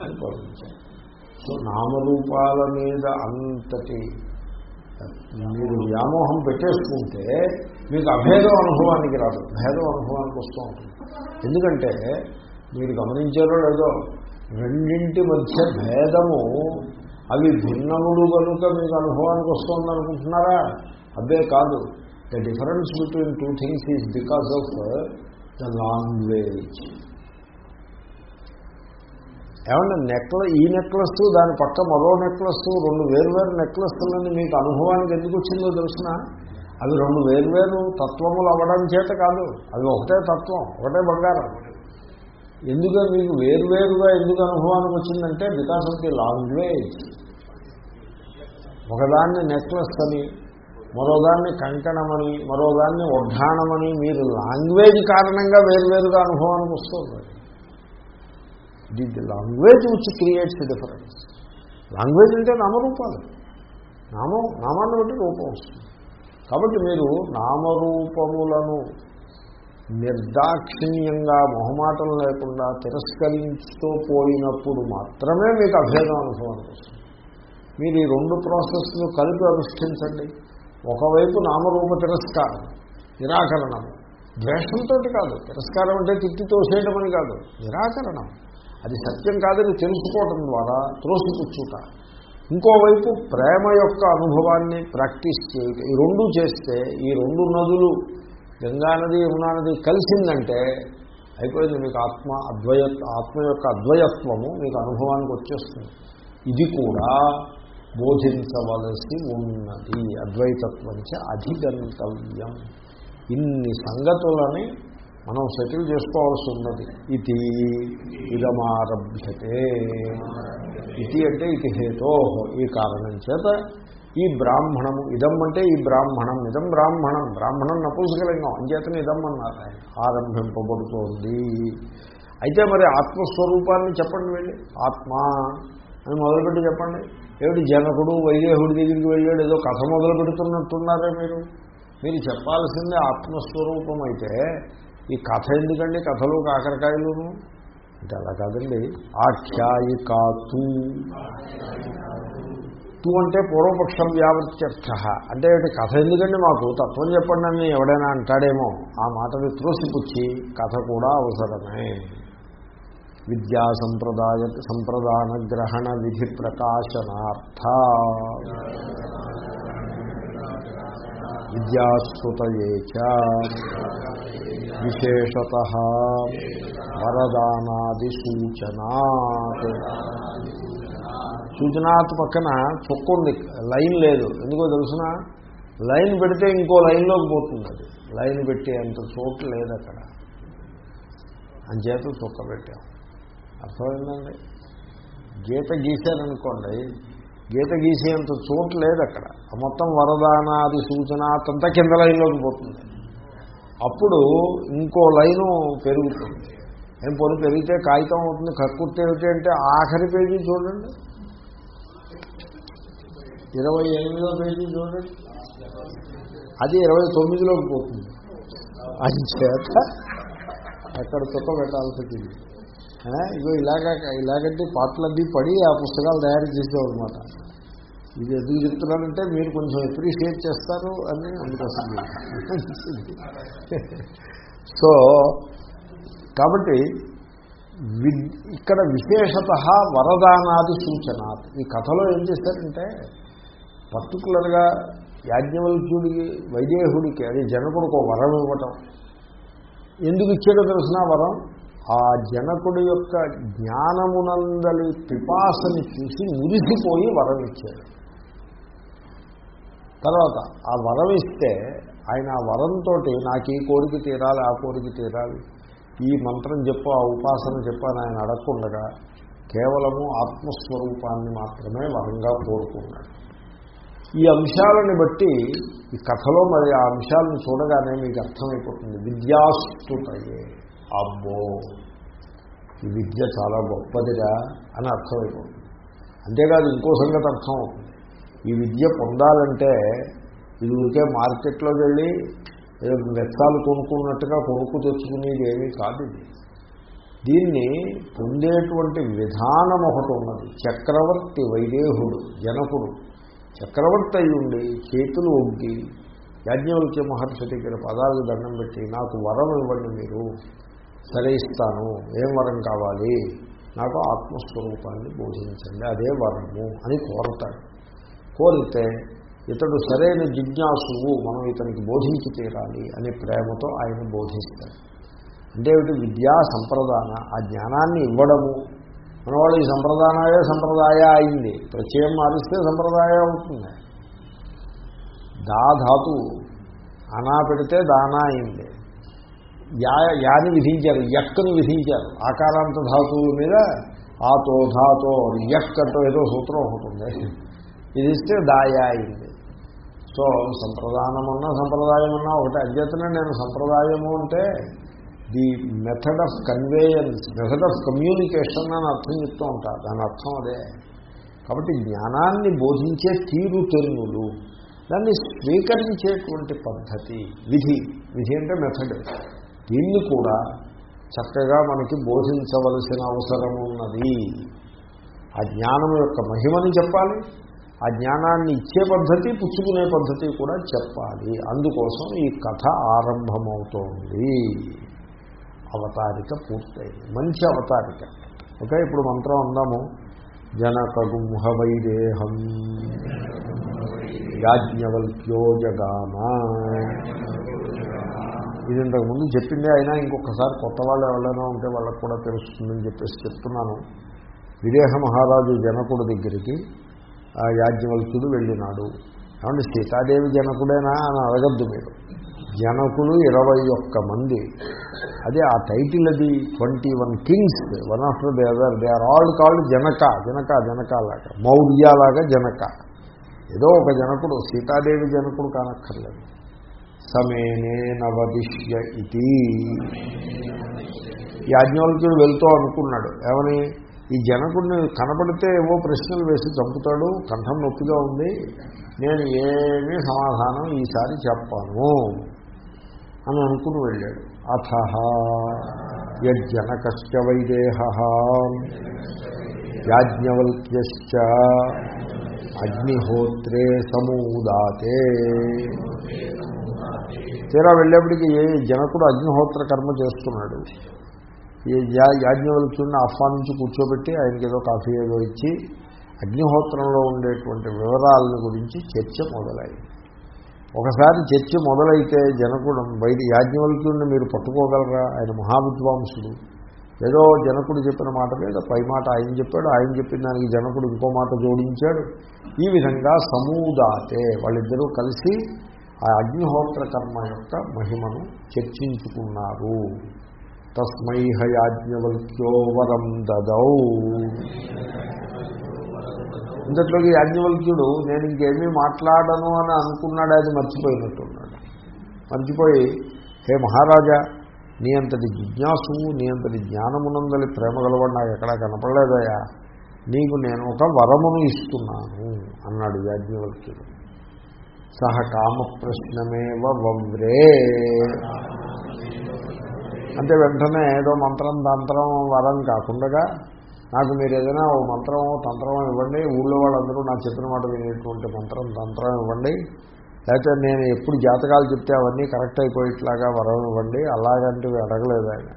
అని పంపించాను సో నామరూపాల మీద అంతటి మీరు వ్యామోహం పెట్టేసుకుంటే మీకు అభేదం అనుభవానికి రాదు. భేదం అనుభవానికి వస్తూ ఉంటుంది. ఎందుకంటే మీరు గమనించారో లేదో రెండింటి మధ్య భేదము అవి భిన్నములు కనుక మీకు అనుభవానికి వస్తుంది అనుకుంటున్నారా అబ్బే కాదు. The difference between two things is because of the language ఏమన్నా నెక్ల ఈ నెక్లెస్ దాని పక్క మరో నెక్లెస్ రెండు వేర్వేరు నెక్లెస్లని మీకు అనుభవానికి ఎందుకు వచ్చిందో తెలిసిన? అవి రెండు వేర్వేరు తత్వములు అవ్వడం చేత కాదు. అవి ఒకటే తత్వం ఒకటే బంగారం. ఎందుకు మీకు వేరువేరుగా ఎందుకు అనుభవానికి వచ్చిందంటే బికాస్ ఆఫ్ ది లాంగ్వేజ్ ఒకదాన్ని నెక్లెస్ అని మరోదాన్ని కంకణమని మరోదాన్ని ఉడ్డాణమని మీరు లాంగ్వేజ్ కారణంగా వేరువేరుగా అనుభవానికి వస్తుంది. The the language which creates difference language అంటే నామరూపాలు. నామం నామాన్ని బట్టి రూపం వస్తుంది. కాబట్టి మీరు నామరూపములను నిర్దాక్షిణ్యంగా మొహమాటం లేకుండా తిరస్కరించుతూ పోయినప్పుడు మాత్రమే మీకు అభేదం అనుభవానికి వస్తుంది. మీరు ఈ రెండు ప్రాసెస్లు కలిపి అనుష్ఠించండి. ఒకవైపు నామరూప తిరస్కారం నిరాకరణం. ద్వేషంతో కాదు తిరస్కారం అంటే తిట్టి తోసేయడం అని కాదు నిరాకరణం. అది సత్యం కాదని తెలుసుకోవటం ద్వారా త్రోసిపుచ్చుట. ఇంకోవైపు ప్రేమ యొక్క అనుభవాన్ని ప్రాక్టీస్ చేయటం ఈ రెండు చేస్తే ఈ రెండు నదులు గంగా నది యమునా నది కలిసిందంటే అయిపోయింది మీకు ఆత్మ అద్వయ ఆత్మ యొక్క అద్వయత్వము మీకు అనుభవానికి వచ్చేస్తుంది. ఇది కూడా బోధించవలసి ఉన్నది. అద్వైతత్వం చే అధిగంతవ్యం. ఇన్ని సంగతులని మనం సెటిల్ చేసుకోవాల్సి ఉన్నది. ఇది ఇదమారభ్యతే. ఇది అంటే ఇది హేతో. ఈ కారణం చేత ఈ బ్రాహ్మణము ఇదం అంటే ఈ బ్రాహ్మణం ఇదం బ్రాహ్మణం బ్రాహ్మణం నపూసకలింగం అంచేతను ఇదం అన్నారు ఆయన. ఆరంభింపబడుతోంది. అయితే మరి ఆత్మస్వరూపాన్ని చెప్పండి వెళ్ళి. ఆత్మ అని మొదలుపెట్టి చెప్పండి. ఏమిటి? జనకుడు వైదేహుడి దగ్గరికి వెళ్ళాడు ఏదో కథ మొదలు పెడుతున్నట్టున్నారే మీరు? మీరు చెప్పాల్సిందే ఆత్మస్వరూపం అయితే ఈ కథ ఎందుకండి? కథలు కాకరకాయలును? అంటే అలా కాదండి. ఆఖ్యాయికాతు. తు అంటే పూర్వపక్షం వ్యావృత్యర్థ. అంటే కథ ఎందుకండి మాకు? తత్వం చెప్పండి అని ఎవడైనా అంటాడేమో. ఆ మాటని త్రోసిపుచ్చి కథ కూడా అవసరమే. విద్యా సంప్రదాయ సంప్రదాన గ్రహణ విధి ప్రకాశనార్థ. విద్యాస్తుతయే విశేషత. వరదానాది సూచనా సూచనాత్ పక్కన చుక్క ఉంది. లైన్ లేదు. ఎందుకో తెలుసిన? లైన్ పెడితే ఇంకో లైన్లోకి పోతుంది అది. లైన్ పెట్టి అంత చోటు లేదు అక్కడ. అంచేత చొక్క పెట్టాం. అర్థమైందండి? గీత గీశారనుకోండి గీత గీసేంత చోటు లేదు అక్కడ. ఆ మొత్తం వరదానాది సూచనాతంతా కింద లైన్లోకి పోతుంది. అప్పుడు ఇంకో లైను పెరుగుతుంది. ఏం పొలం పెరిగితే కాగితం అవుతుంది. కక్కుర్తి ఏమిటి అంటే ఆఖరి పేజీ చూడండి. ఇరవై ఎనిమిదో పేజీ చూడండి. అది ఇరవై తొమ్మిదిలోకి పోతుంది. అది చేత అక్కడ చుక్క పెట్టాల్సింది ఇగో ఇలాగ ఇలాగంటే పాటలన్నీ పడి ఆ పుస్తకాలు తయారు చేసేవన్నమాట ఇది ఎందుకు చెప్తున్నానంటే మీరు కొంచెం అప్రిషియేట్ చేస్తారు అని అందుకోసం. సో కాబట్టి ఇక్కడ విశేషత వరదానాది సూచన. ఈ కథలో ఏం చేశారంటే పర్టికులర్గా యాజ్ఞవల్క్యుడికి వైదేహుడికి అది జనకుడికి ఒక వరం ఇవ్వటం. ఎందుకు ఇచ్చాడో తెలిసిన వరం? ఆ జనకుడి యొక్క జ్ఞానమునందలి పిపాసని చూసి మురిసిపోయి వరం ఇచ్చాడు. తర్వాత ఆ వరం ఇస్తే ఆయన ఆ వరంతో నాకు ఈ కోరిక తీరాలి ఆ కోరిక తీరాలి. ఈ మంత్రం చెప్పు ఆ ఉపాసన చెప్పని ఆయన అడగకుండగా కేవలము ఆత్మస్వరూపాన్ని మాత్రమే వరంగా కోరుకున్నాడు. ఈ అంశాలను బట్టి ఈ కథలో మరి ఆ అంశాలను చూడగానే మీకు అర్థమైపోతుంది. విద్యాస్తుతయే అబ్బో! ఈ విద్య చాలా గొప్పదిరా అని అర్థమైపోతుంది. అంతేకాదు ఇంకో సంగతి అర్థం. అవుతుంది ఈ విద్య పొందాలంటే ఇది ఊరికే మార్కెట్లోకి వెళ్ళి ఏదో వెచ్చాలు కొనుక్కున్నట్టుగా కొనుక్కు తెచ్చుకునేది ఏమీ కాదు ఇది. దీన్ని పొందేటువంటి విధానం ఒకటి ఉన్నది. చక్రవర్తి వైదేహుడు జనకుడు. చక్రవర్తి అయి ఉండి చేతులు ఒగ్గి యాజ్ఞవల్క్య మహర్షి దగ్గర పదాలు దండం పెట్టి నాకు వరం ఇవ్వండి మీరు. సరే ఇస్తాను. ఏం వరం కావాలి? నాకు ఆత్మస్వరూపాన్ని బోధించండి. అదే వరము అని కోరతాడు. కోరితే ఇతడు సరైన జిజ్ఞాసువు. మనం ఇతనికి బోధించి తీరాలి అనే ప్రేమతో ఆయన బోధిస్తాడు. అంటే విద్యా సంప్రదాన. ఆ జ్ఞానాన్ని ఇవ్వడము. మన వాళ్ళు ఈ సంప్రదాయే సంప్రదాయ అయింది. ప్రత్యయం మారిస్తే సంప్రదాయ అవుతుంది. దా ధాతు అనా పెడితే దానా అయింది. యా యాని విధించారు యక్కను విధించారు. ఆకారాంత ధాతువుల మీద ఆతో ధాతో యక్ అంటూ ఏదో సూత్రం ఒకటి ఉంది. ఇది ఇస్తే దాయా అయింది. సో సంప్రదానమన్నా సంప్రదాయమన్నా ఒకటి. అధ్యతనే నేను సంప్రదాయము అంటే the method of conveyance method of communication అని అర్థం చెప్తూ ఉంటారు దాని అర్థం అదే. కాబట్టి జ్ఞానాన్ని బోధించే తీరు తెలుగులు దాన్ని స్వీకరించేటువంటి పద్ధతి విధి. విధి అంటే మెథడ్ దీన్ని కూడా చక్కగా మనకి బోధించవలసిన అవసరం ఉన్నది. ఆ జ్ఞానం యొక్క మహిమని చెప్పాలి. ఆ జ్ఞానాన్ని ఇచ్చే పద్ధతి పుచ్చుకునే పద్ధతి కూడా చెప్పాలి. అందుకోసం ఈ కథ ఆరంభమవుతోంది. అవతారిక పూర్తయింది. మంచి అవతారిక. ఓకే ఇప్పుడు మంత్రం అందాము. జనకగుంహ వైదేహం యాజ్ఞవల్క్యో జగామా. ఇది ఇంతకుముందు చెప్పిందే అయినా ఇంకొకసారి కొత్త వాళ్ళు ఎవరైనా ఉంటే వాళ్ళకు కూడా తెలుస్తుందని చెప్పేసి చెప్తున్నాను. విదేహ మహారాజు జనకుడు దగ్గరికి ఆ యాజ్ఞవల్క్యుడు వెళ్ళినాడు. కాబట్టి సీతాదేవి జనకుడేనా అని అడగద్దు మీరు. జనకులు ఇరవై ఒక్క మంది. అదే ఆ టైటిల్ అది twenty one kings one after the other they are all called Janaka Janaka Janaka లాగా మౌర్యాలాగా జనక ఏదో ఒక జనకుడు సీతాదేవి జనకుడు కానక్కర్లేదు. సమేనే నవదిష్య ఇది యాజ్ఞవల్క్యుడు వెళ్తూ అనుకున్నాడు. ఏమని? ఈ జనకుడిని కనపడితే ఏవో ప్రశ్నలు వేసి చంపుతాడు కంఠం నొప్పిగా ఉంది. నేను ఏమీ సమాధానం ఈసారి చెప్పను. అని అనుకుని వెళ్ళాడు. అథ యజ్జనకశ్చ వైదేహ యాజ్ఞవల్క్యశ్చ అగ్నిహోత్రే సమూదాతే. తీరా వెళ్ళేప్పటికీ ఏ జనకుడు అగ్నిహోత్ర కర్మ చేస్తున్నాడు? ఈ యాజ్ఞవల్క్యుడిని ఆహ్వానించి కూర్చోబెట్టి ఆయనకి ఏదో కాఫీ ఏదో ఇచ్చి అగ్నిహోత్రంలో ఉండేటువంటి వివరాలను గురించి చర్చ మొదలైంది. ఒకసారి చర్చ మొదలైతే జనకుడు బయట యాజ్ఞవల్క్యుడిని మీరు పట్టుకోగలరా? ఆయన మహావిద్వాంసుడు. ఏదో జనకుడు చెప్పిన మాట మీద పై మాట ఆయన చెప్పాడు. ఆయన చెప్పిన దానికి జనకుడు ఇంకో మాట జోడించాడు. ఈ విధంగా సమూదాతే వాళ్ళిద్దరూ కలిసి ఆ అగ్నిహోత్ర కర్మ యొక్క మహిమను చర్చించుకున్నారు. తస్మై హయాజ్ఞవల్క్యో వరం దదౌ. ఇంతట్లోకి యాజ్ఞవల్క్యుడు నేను ఇంకేమీ మాట్లాడను అని అనుకున్నాడు అది మర్చిపోయినట్టున్నాడు మర్చిపోయి హే మహారాజా నీ అంతటి జిజ్ఞాసు నీ అంతటి జ్ఞానమునందలి ప్రేమ గలవాడు నాకు ఎక్కడా కనపడలేదయా నీకు నేను ఒక వరమును ఇస్తున్నాను అన్నాడు యాజ్ఞవల్క్యుడు సహ కామ ప్రశ్నమేవ వవ్రే. అంటే వెంటనే ఏదో మంత్రం తంత్రం వరం కాకుండా నాకు మీరు ఏదైనా ఓ మంత్రమో తంత్రమో ఇవ్వండి. ఊళ్ళో వాళ్ళందరూ నాకు చెప్పిన మాట వినేటువంటి మంత్రం తంత్రం ఇవ్వండి. లేకపోతే నేను ఎప్పుడు జాతకాలు చెప్తే అవన్నీ కరెక్ట్ అయిపోయేట్లాగా వరం ఇవ్వండి. అలాగంటివి అడగలేదు ఆయన.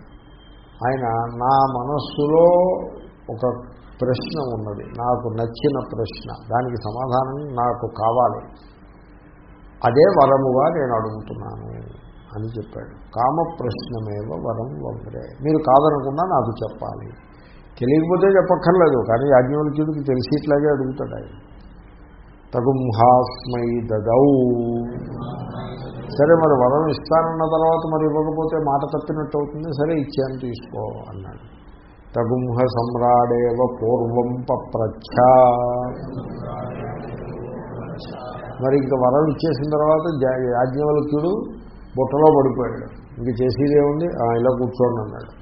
ఆయన నా మనస్సులో ఒక ప్రశ్న ఉన్నది. నాకు నచ్చిన ప్రశ్న. దానికి సమాధానం నాకు కావాలి. అదే వరముగా నేను అడుగుతున్నాను అని చెప్పాడు. కామ ప్రశ్నమేవ వరం వందరే మీరు కాదనకుండా నాకు చెప్పాలి. తెలియకపోతే చెప్పక్కర్లేదు కానీ యాజ్ఞవల్క్యుడికి తెలిసి ఇట్లాగే అడుగుతాడు ఆయన. తగుంహాస్మై దదౌ. సరే మరి వరం ఇస్తానన్న తర్వాత మరి ఇవ్వకపోతే మాట తప్పినట్టు అవుతుంది సరే ఇచ్చాను తీసుకో అన్నాడు. తగుంహ సమ్రాడేవ పూర్వం పప్రచ్ఛ. మరి ఇంక వరం ఇచ్చేసిన తర్వాత యాజ్ఞవల్క్యుడు బుట్టలో పడిపోయాడు. ఇంక చేసేదేముంది "ఆ, ఇలా కూర్చోండి అన్నాడు.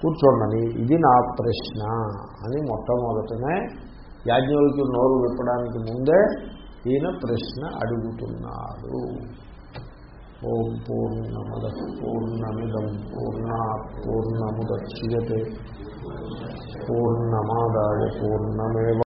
కూర్చోండి ఇది నా ప్రశ్న అని మొట్టమొదటనే యాజ్ఞవల్కి నోరు విప్పడానికి ముందే ఈయన ప్రశ్న అడుగుతున్నాడు ఓం పూర్ణముద పూర్ణమిదం పూర్ణ పూర్ణముద్యతే పూర్ణమాదాయ పూర్ణమేవ